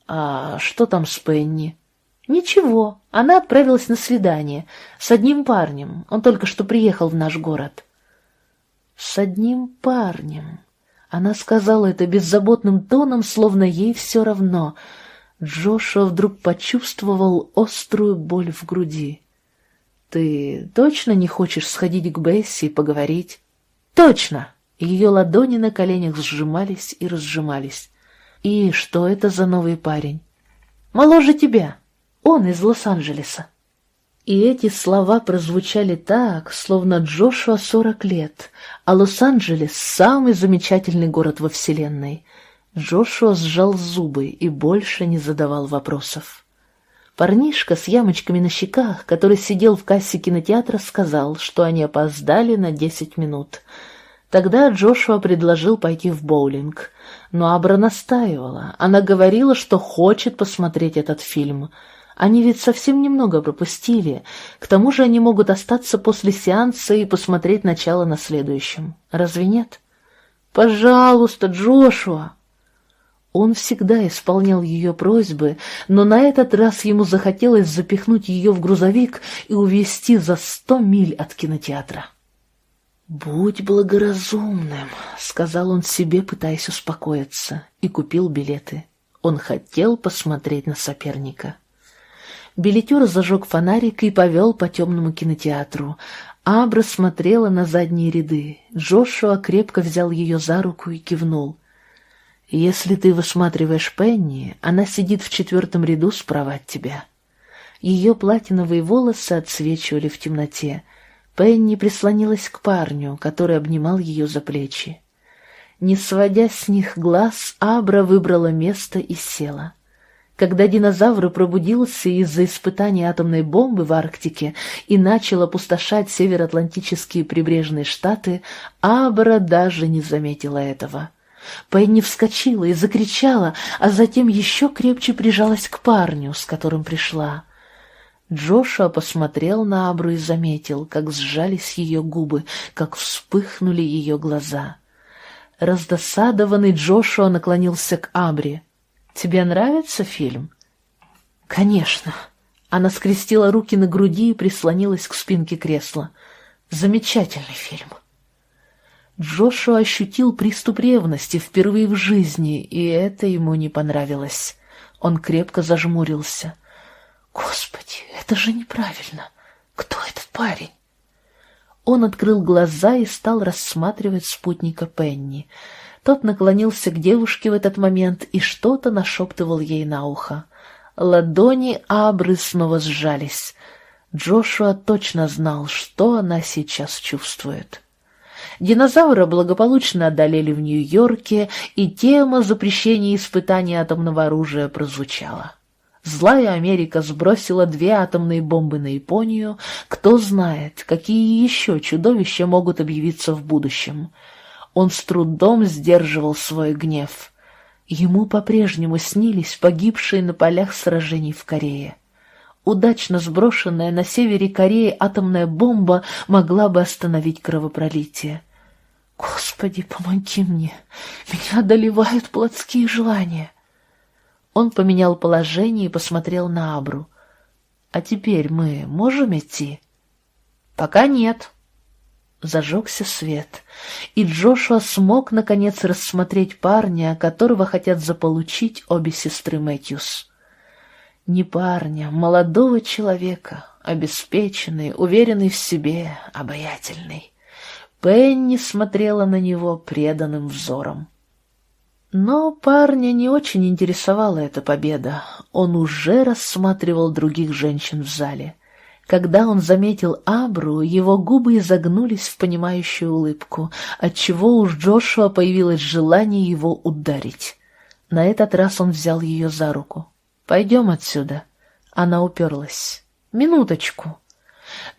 А что там с Пенни? Ничего, она отправилась на свидание с одним парнем. Он только что приехал в наш город с одним парнем. Она сказала это беззаботным тоном, словно ей все равно. Джошуа вдруг почувствовал острую боль в груди. «Ты точно не хочешь сходить к Бесси и поговорить?» «Точно!» Ее ладони на коленях сжимались и разжимались. «И что это за новый парень?» «Моложе тебя. Он из Лос-Анджелеса». И эти слова прозвучали так, словно Джошуа сорок лет, а Лос-Анджелес — самый замечательный город во Вселенной. Джошуа сжал зубы и больше не задавал вопросов. Парнишка с ямочками на щеках, который сидел в кассе кинотеатра, сказал, что они опоздали на десять минут. Тогда Джошуа предложил пойти в боулинг, но Абра настаивала. Она говорила, что хочет посмотреть этот фильм — они ведь совсем немного пропустили. К тому же они могут остаться после сеанса и посмотреть начало на следующем. Разве нет? Пожалуйста, Джошуа. Он всегда исполнял ее просьбы, но на этот раз ему захотелось запихнуть ее в грузовик и увезти за сто миль от кинотеатра. «Будь благоразумным», — сказал он себе, пытаясь успокоиться, и купил билеты. Он хотел посмотреть на соперника. Билетер зажег фонарик и повел по темному кинотеатру. Абра смотрела на задние ряды. Джошуа крепко взял ее за руку и кивнул. «Если ты высматриваешь Пенни, она сидит в четвертом ряду справа от тебя». Ее платиновые волосы отсвечивали в темноте. Пенни прислонилась к парню, который обнимал ее за плечи. Не сводя с них глаз, Абра выбрала место и села. Когда динозавр пробудился из-за испытаний атомной бомбы в Арктике и начал опустошать североатлантические прибрежные штаты, Абра даже не заметила этого. Пенни вскочила и закричала, а затем еще крепче прижалась к парню, с которым пришла. Джошуа посмотрел на Абру и заметил, как сжались ее губы, как вспыхнули ее глаза. Раздосадованный Джошуа наклонился к Абре. Тебе нравится фильм?» «Конечно». Она скрестила руки на груди и прислонилась к спинке кресла. «Замечательный фильм». Джошуа ощутил приступ ревности впервые в жизни, и это ему не понравилось. Он крепко зажмурился. «Господи, это же неправильно! Кто этот парень?» Он открыл глаза и стал рассматривать спутника Пенни — тот наклонился к девушке в этот момент и что-то нашептывал ей на ухо. Ладони Абры снова сжались. Джошуа точно знал, что она сейчас чувствует. Динозавра благополучно одолели в Нью-Йорке, и тема запрещения испытаний атомного оружия прозвучала. Злая Америка сбросила две атомные бомбы на Японию. Кто знает, какие еще чудовища могут объявиться в будущем. Он с трудом сдерживал свой гнев. Ему по-прежнему снились погибшие на полях сражений в Корее. Удачно сброшенная на севере Кореи атомная бомба могла бы остановить кровопролитие. «Господи, помоги мне! Меня одолевают плотские желания!» Он поменял положение и посмотрел на Абру. «А теперь мы можем идти?» «Пока нет». Зажегся свет, и Джошуа смог, наконец, рассмотреть парня, которого хотят заполучить обе сестры Мэтьюс. Не парня, молодого человека, обеспеченный, уверенный в себе, обаятельный. Пенни смотрела на него преданным взором. Но парня не очень интересовала эта победа. Он уже рассматривал других женщин в зале. Когда он заметил Абру, его губы изогнулись в понимающую улыбку, отчего у Джошуа появилось желание его ударить. На этот раз он взял ее за руку. «Пойдем отсюда». Она уперлась. «Минуточку».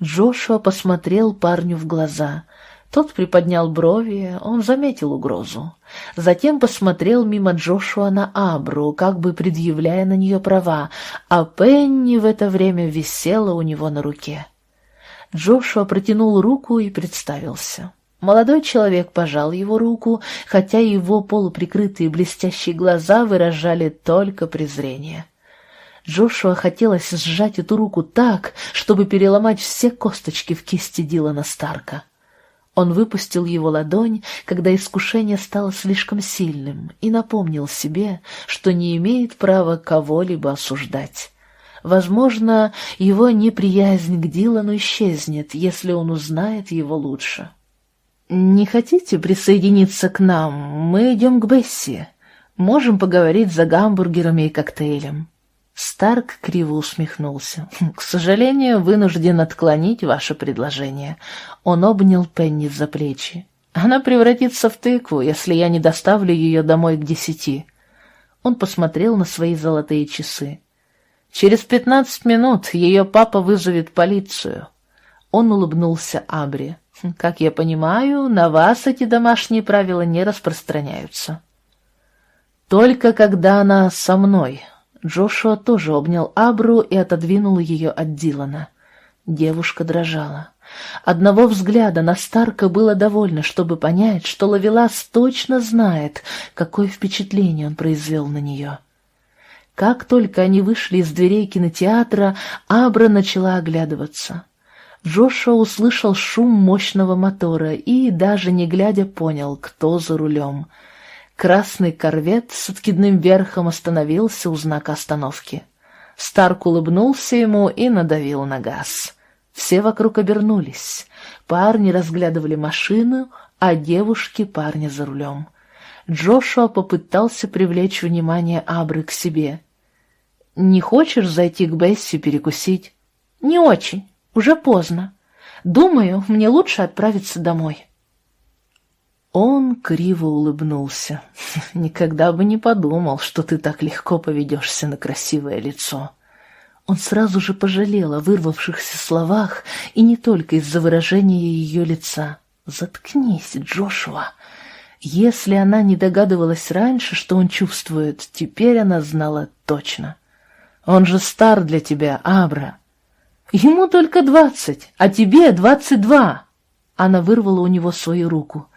Джошуа посмотрел парню в глаза — тот приподнял брови, он заметил угрозу. Затем посмотрел мимо Джошуа на Абру, как бы предъявляя на нее права, а Пенни в это время висела у него на руке. Джошуа протянул руку и представился. Молодой человек пожал его руку, хотя его полуприкрытые блестящие глаза выражали только презрение. Джошуа хотелось сжать эту руку так, чтобы переломать все косточки в кисти Дилана Старка. Он выпустил его ладонь, когда искушение стало слишком сильным, и напомнил себе, что не имеет права кого-либо осуждать. Возможно, его неприязнь к Дилану исчезнет, если он узнает его лучше. «Не хотите присоединиться к нам? Мы идем к Бесси. Можем поговорить за гамбургерами и коктейлем». Старк криво усмехнулся. «К сожалению, вынужден отклонить ваше предложение». Он обнял Пенни за плечи. «Она превратится в тыкву, если я не доставлю ее домой к десяти». Он посмотрел на свои золотые часы. «Через пятнадцать минут ее папа вызовет полицию». Он улыбнулся Абре. «Как я понимаю, на вас эти домашние правила не распространяются». «Только когда она со мной», Джошуа тоже обнял Абру и отодвинул ее от Дилана. Девушка дрожала. Одного взгляда на Старка было довольно, чтобы понять, что Лавелас точно знает, какое впечатление он произвел на нее. Как только они вышли из дверей кинотеатра, Абра начала оглядываться. Джошуа услышал шум мощного мотора и, даже не глядя, понял, кто за рулем — Красный корвет с откидным верхом остановился у знака остановки. Старк улыбнулся ему и надавил на газ. Все вокруг обернулись. Парни разглядывали машину, а девушки — парня за рулем. Джошуа попытался привлечь внимание Абры к себе. «Не хочешь зайти к Бесси перекусить?» «Не очень. Уже поздно. Думаю, мне лучше отправиться домой». Он криво улыбнулся. «Никогда бы не подумал, что ты так легко поведешься на красивое лицо». Он сразу же пожалел о вырвавшихся словах, и не только из-за выражения ее лица. «Заткнись, Джошуа!» Если она не догадывалась раньше, что он чувствует, теперь она знала точно. «Он же стар для тебя, Абра!» «Ему только двадцать, а тебе двадцать два!» Она вырвала у него свою руку.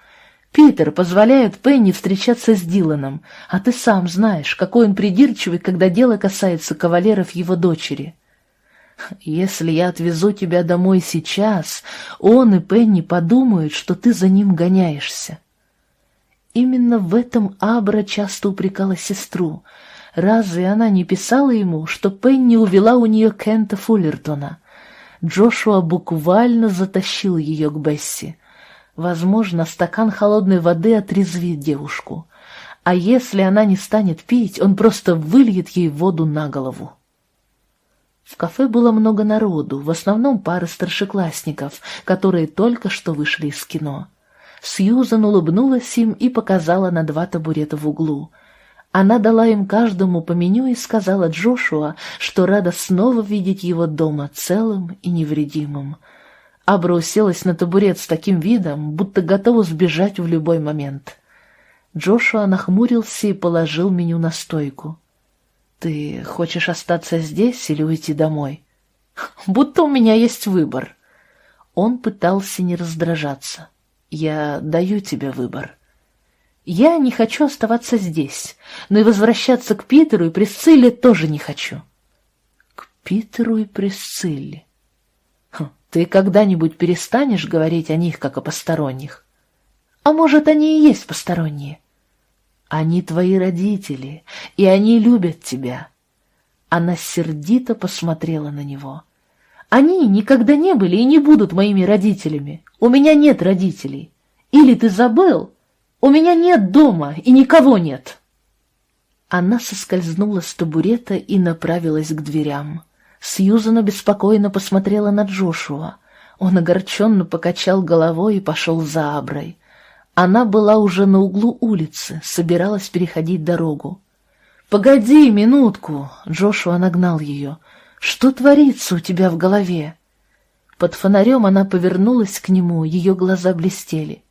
Питер позволяет Пенни встречаться с Диланом, а ты сам знаешь, какой он придирчивый, когда дело касается кавалеров его дочери. Если я отвезу тебя домой сейчас, он и Пенни подумают, что ты за ним гоняешься. Именно в этом Абра часто упрекала сестру. Разве она не писала ему, что Пенни увела у нее Кента Фуллертона? Джошуа буквально затащил ее к Бесси. Возможно, стакан холодной воды отрезвит девушку. А если она не станет пить, он просто выльет ей воду на голову. В кафе было много народу, в основном пары старшеклассников, которые только что вышли из кино. Сьюзан улыбнулась им и показала на два табурета в углу. Она дала им каждому по меню и сказала Джошуа, что рада снова видеть его дома целым и невредимым. Абра уселась на табурет с таким видом, будто готова сбежать в любой момент. Джошуа нахмурился и положил меню на стойку. «Ты хочешь остаться здесь или уйти домой?» «Будто у меня есть выбор». Он пытался не раздражаться. «Я даю тебе выбор». «Я не хочу оставаться здесь, но и возвращаться к Питеру и Присцилле тоже не хочу». «К Питеру и Присцилле?» «Ты когда-нибудь перестанешь говорить о них, как о посторонних?» «А может, они и есть посторонние?» Они твои родители, и они любят тебя. Она сердито посмотрела на него. Они никогда не были и не будут моими родителями. У меня нет родителей. Или ты забыл? У меня нет дома и никого нет. Она соскользнула с табурета и направилась к дверям. Сьюзана беспокойно посмотрела на Джошуа. Он огорченно покачал головой и пошел за Аброй. Она была уже на углу улицы, собиралась переходить дорогу. «Погоди минутку!» — Джошуа нагнал ее. «Что творится у тебя в голове?» Под фонарем она повернулась к нему, ее глаза блестели.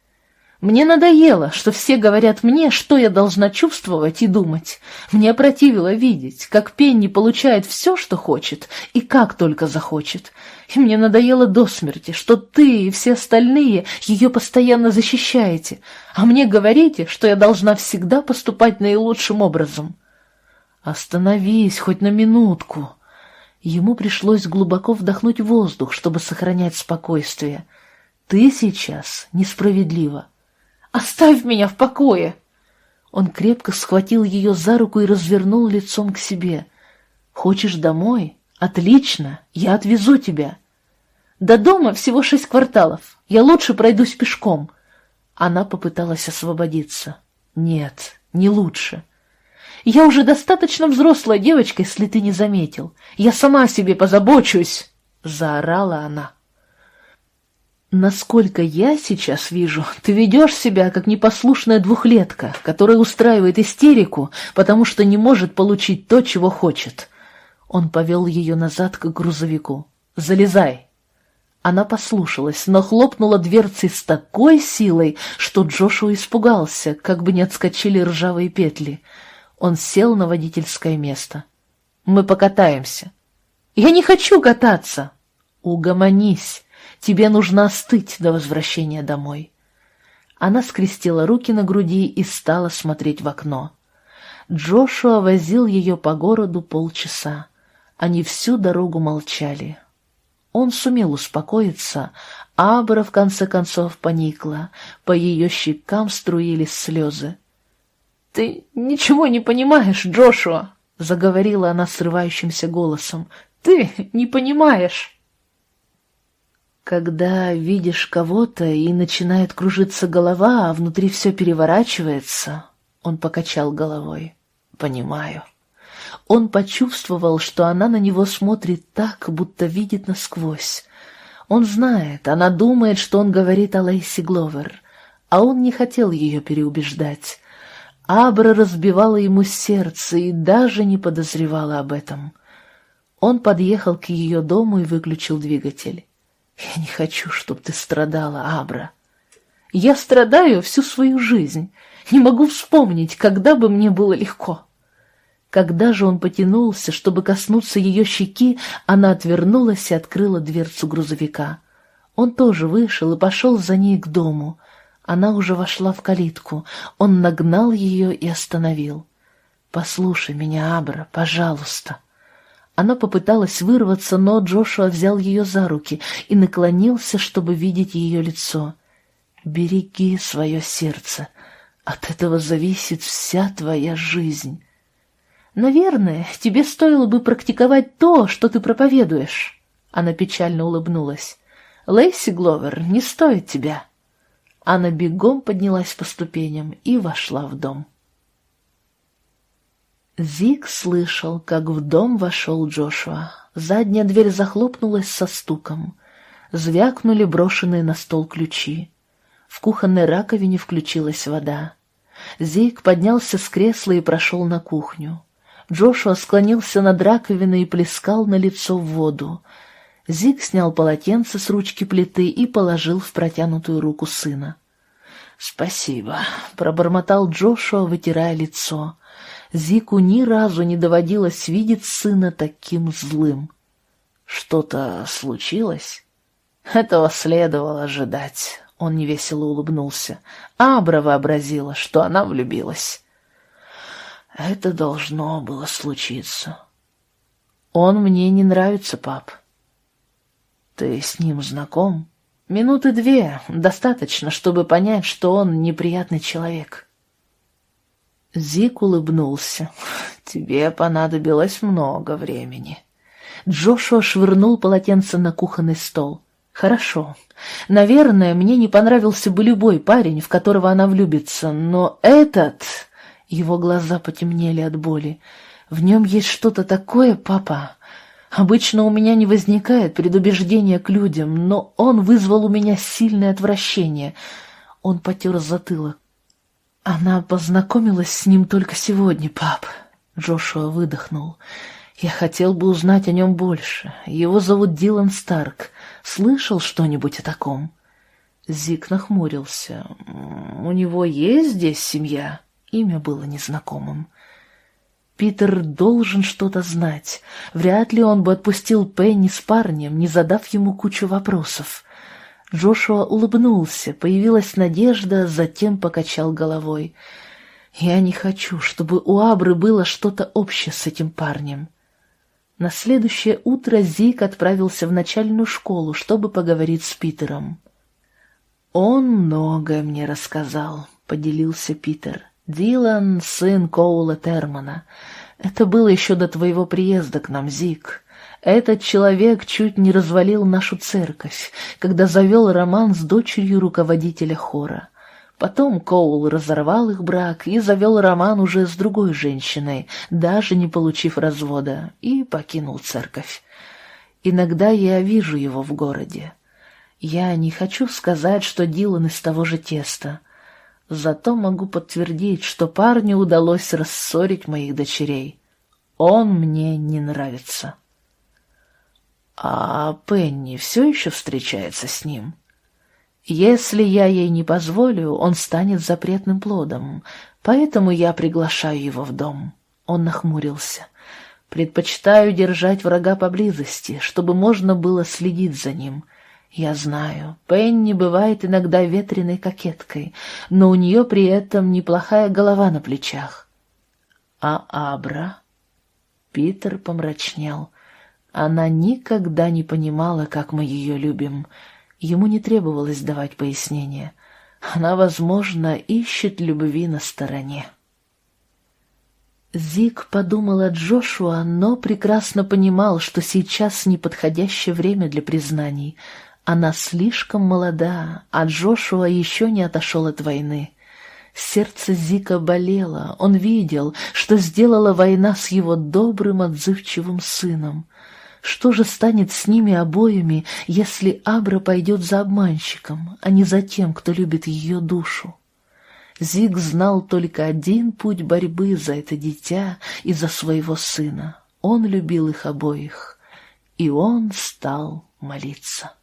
Мне надоело, что все говорят мне, что я должна чувствовать и думать. Мне противило видеть, как Пенни получает все, что хочет, и как только захочет. И мне надоело до смерти, что ты и все остальные ее постоянно защищаете, а мне говорите, что я должна всегда поступать наилучшим образом. Остановись хоть на минутку. Ему пришлось глубоко вдохнуть воздух, чтобы сохранять спокойствие. Ты сейчас несправедлива. Оставь меня в покое!» Он крепко схватил ее за руку и развернул лицом к себе. «Хочешь домой? Отлично, я отвезу тебя». «До дома всего шесть кварталов, я лучше пройдусь пешком». Она попыталась освободиться. «Нет, не лучше». «Я уже достаточно взрослая девочка, если ты не заметил. Я сама о себе позабочусь!» — заорала она. Насколько я сейчас вижу, ты ведешь себя как непослушная двухлетка, которая устраивает истерику, потому что не может получить то, чего хочет. Он повел ее назад к грузовику. «Залезай!» Она послушалась, но хлопнула дверцей с такой силой, что Джошуа испугался, как бы не отскочили ржавые петли. Он сел на водительское место. «Мы покатаемся». «Я не хочу кататься!» «Угомонись!» Тебе нужно остыть до возвращения домой. Она скрестила руки на груди и стала смотреть в окно. Джошуа возил ее по городу полчаса. Они всю дорогу молчали. Он сумел успокоиться, а Абра в конце концов поникла, по ее щекам струились слезы. — Ты ничего не понимаешь, Джошуа, — заговорила она срывающимся голосом. — Ты не понимаешь. Когда видишь кого-то и начинает кружиться голова, а внутри все переворачивается, он покачал головой. Понимаю. Он почувствовал, что она на него смотрит так, будто видит насквозь. Он знает, она думает, что он говорит о Лейси Гловер, а он не хотел ее переубеждать. Абра разбивала ему сердце и даже не подозревала об этом. Он подъехал к ее дому и выключил двигатель. Я не хочу, чтобы ты страдала, Абра. Я страдаю всю свою жизнь. Не могу вспомнить, когда бы мне было легко. Когда же он потянулся, чтобы коснуться ее щеки, она отвернулась и открыла дверцу грузовика. Он тоже вышел и пошел за ней к дому. Она уже вошла в калитку. Он нагнал ее и остановил. «Послушай меня, Абра, пожалуйста». Она попыталась вырваться, но Джошуа взял ее за руки и наклонился, чтобы видеть ее лицо. «Береги свое сердце. От этого зависит вся твоя жизнь». «Наверное, тебе стоило бы практиковать то, что ты проповедуешь». Она печально улыбнулась. «Лейси Гловер не стоит тебя». Она бегом поднялась по ступеням и вошла в дом. Зик слышал, как в дом вошел Джошуа. Задняя дверь захлопнулась со стуком. Звякнули брошенные на стол ключи. В кухонной раковине включилась вода. Зейк поднялся с кресла и прошел на кухню. Джошуа склонился над раковиной и плескал на лицо воду. Зик снял полотенце с ручки плиты и положил в протянутую руку сына. «Спасибо», — пробормотал Джошуа, вытирая лицо. Зику ни разу не доводилось видеть сына таким злым. «Что-то случилось?» «Этого следовало ожидать», — он невесело улыбнулся. Абра вообразила, что она влюбилась. «Это должно было случиться». «Он мне не нравится, пап». «Ты с ним знаком?» «Минуты две. Достаточно, чтобы понять, что он неприятный человек». Зик улыбнулся. «Тебе понадобилось много времени». Джошуа швырнул полотенце на кухонный стол. «Хорошо. Наверное, мне не понравился бы любой парень, в которого она влюбится, но этот...» Его глаза потемнели от боли. «В нем есть что-то такое, папа. Обычно у меня не возникает предубеждения к людям, но он вызвал у меня сильное отвращение». Он потер затылок. Она познакомилась с ним только сегодня, пап. Джошуа выдохнул. Я хотел бы узнать о нем больше. Его зовут Дилан Старк. Слышал что-нибудь о таком? Зик нахмурился. У него есть здесь семья? Имя было незнакомым. Питер должен что-то знать. Вряд ли он бы отпустил Пенни с парнем, не задав ему кучу вопросов. Джошуа улыбнулся, появилась надежда, затем покачал головой. «Я не хочу, чтобы у Абры было что-то общее с этим парнем». На следующее утро Зик отправился в начальную школу, чтобы поговорить с Питером. «Он многое мне рассказал», — поделился Питер. «Дилан — сын Коула Термана. Это было еще до твоего приезда к нам, Зик. Этот человек чуть не развалил нашу церковь, когда завел роман с дочерью руководителя хора. Потом Коул разорвал их брак и завел роман уже с другой женщиной, даже не получив развода, и покинул церковь. Иногда я вижу его в городе. Я не хочу сказать, что Дилан из того же теста. Зато могу подтвердить, что парню удалось рассорить моих дочерей. Он мне не нравится. А Пенни все еще встречается с ним? Если я ей не позволю, он станет запретным плодом, поэтому я приглашаю его в дом. Он нахмурился. Предпочитаю держать врага поблизости, чтобы можно было следить за ним. Я знаю, Пенни бывает иногда ветреной кокеткой, но у нее при этом неплохая голова на плечах. А Абра? Питер помрачнел. Она никогда не понимала, как мы ее любим. Ему не требовалось давать пояснения. Она, возможно, ищет любви на стороне. Зик подумал о Джошуа, но прекрасно понимал, что сейчас неподходящее время для признаний. Она слишком молода, а Джошуа еще не отошел от войны. Сердце Зика болело, он видел, что сделала война с его добрым, отзывчивым сыном. Что же станет с ними обоими, если Абра пойдет за обманщиком, а не за тем, кто любит ее душу? Зиг знал только один путь борьбы за это дитя и за своего сына. Он любил их обоих, и он стал молиться.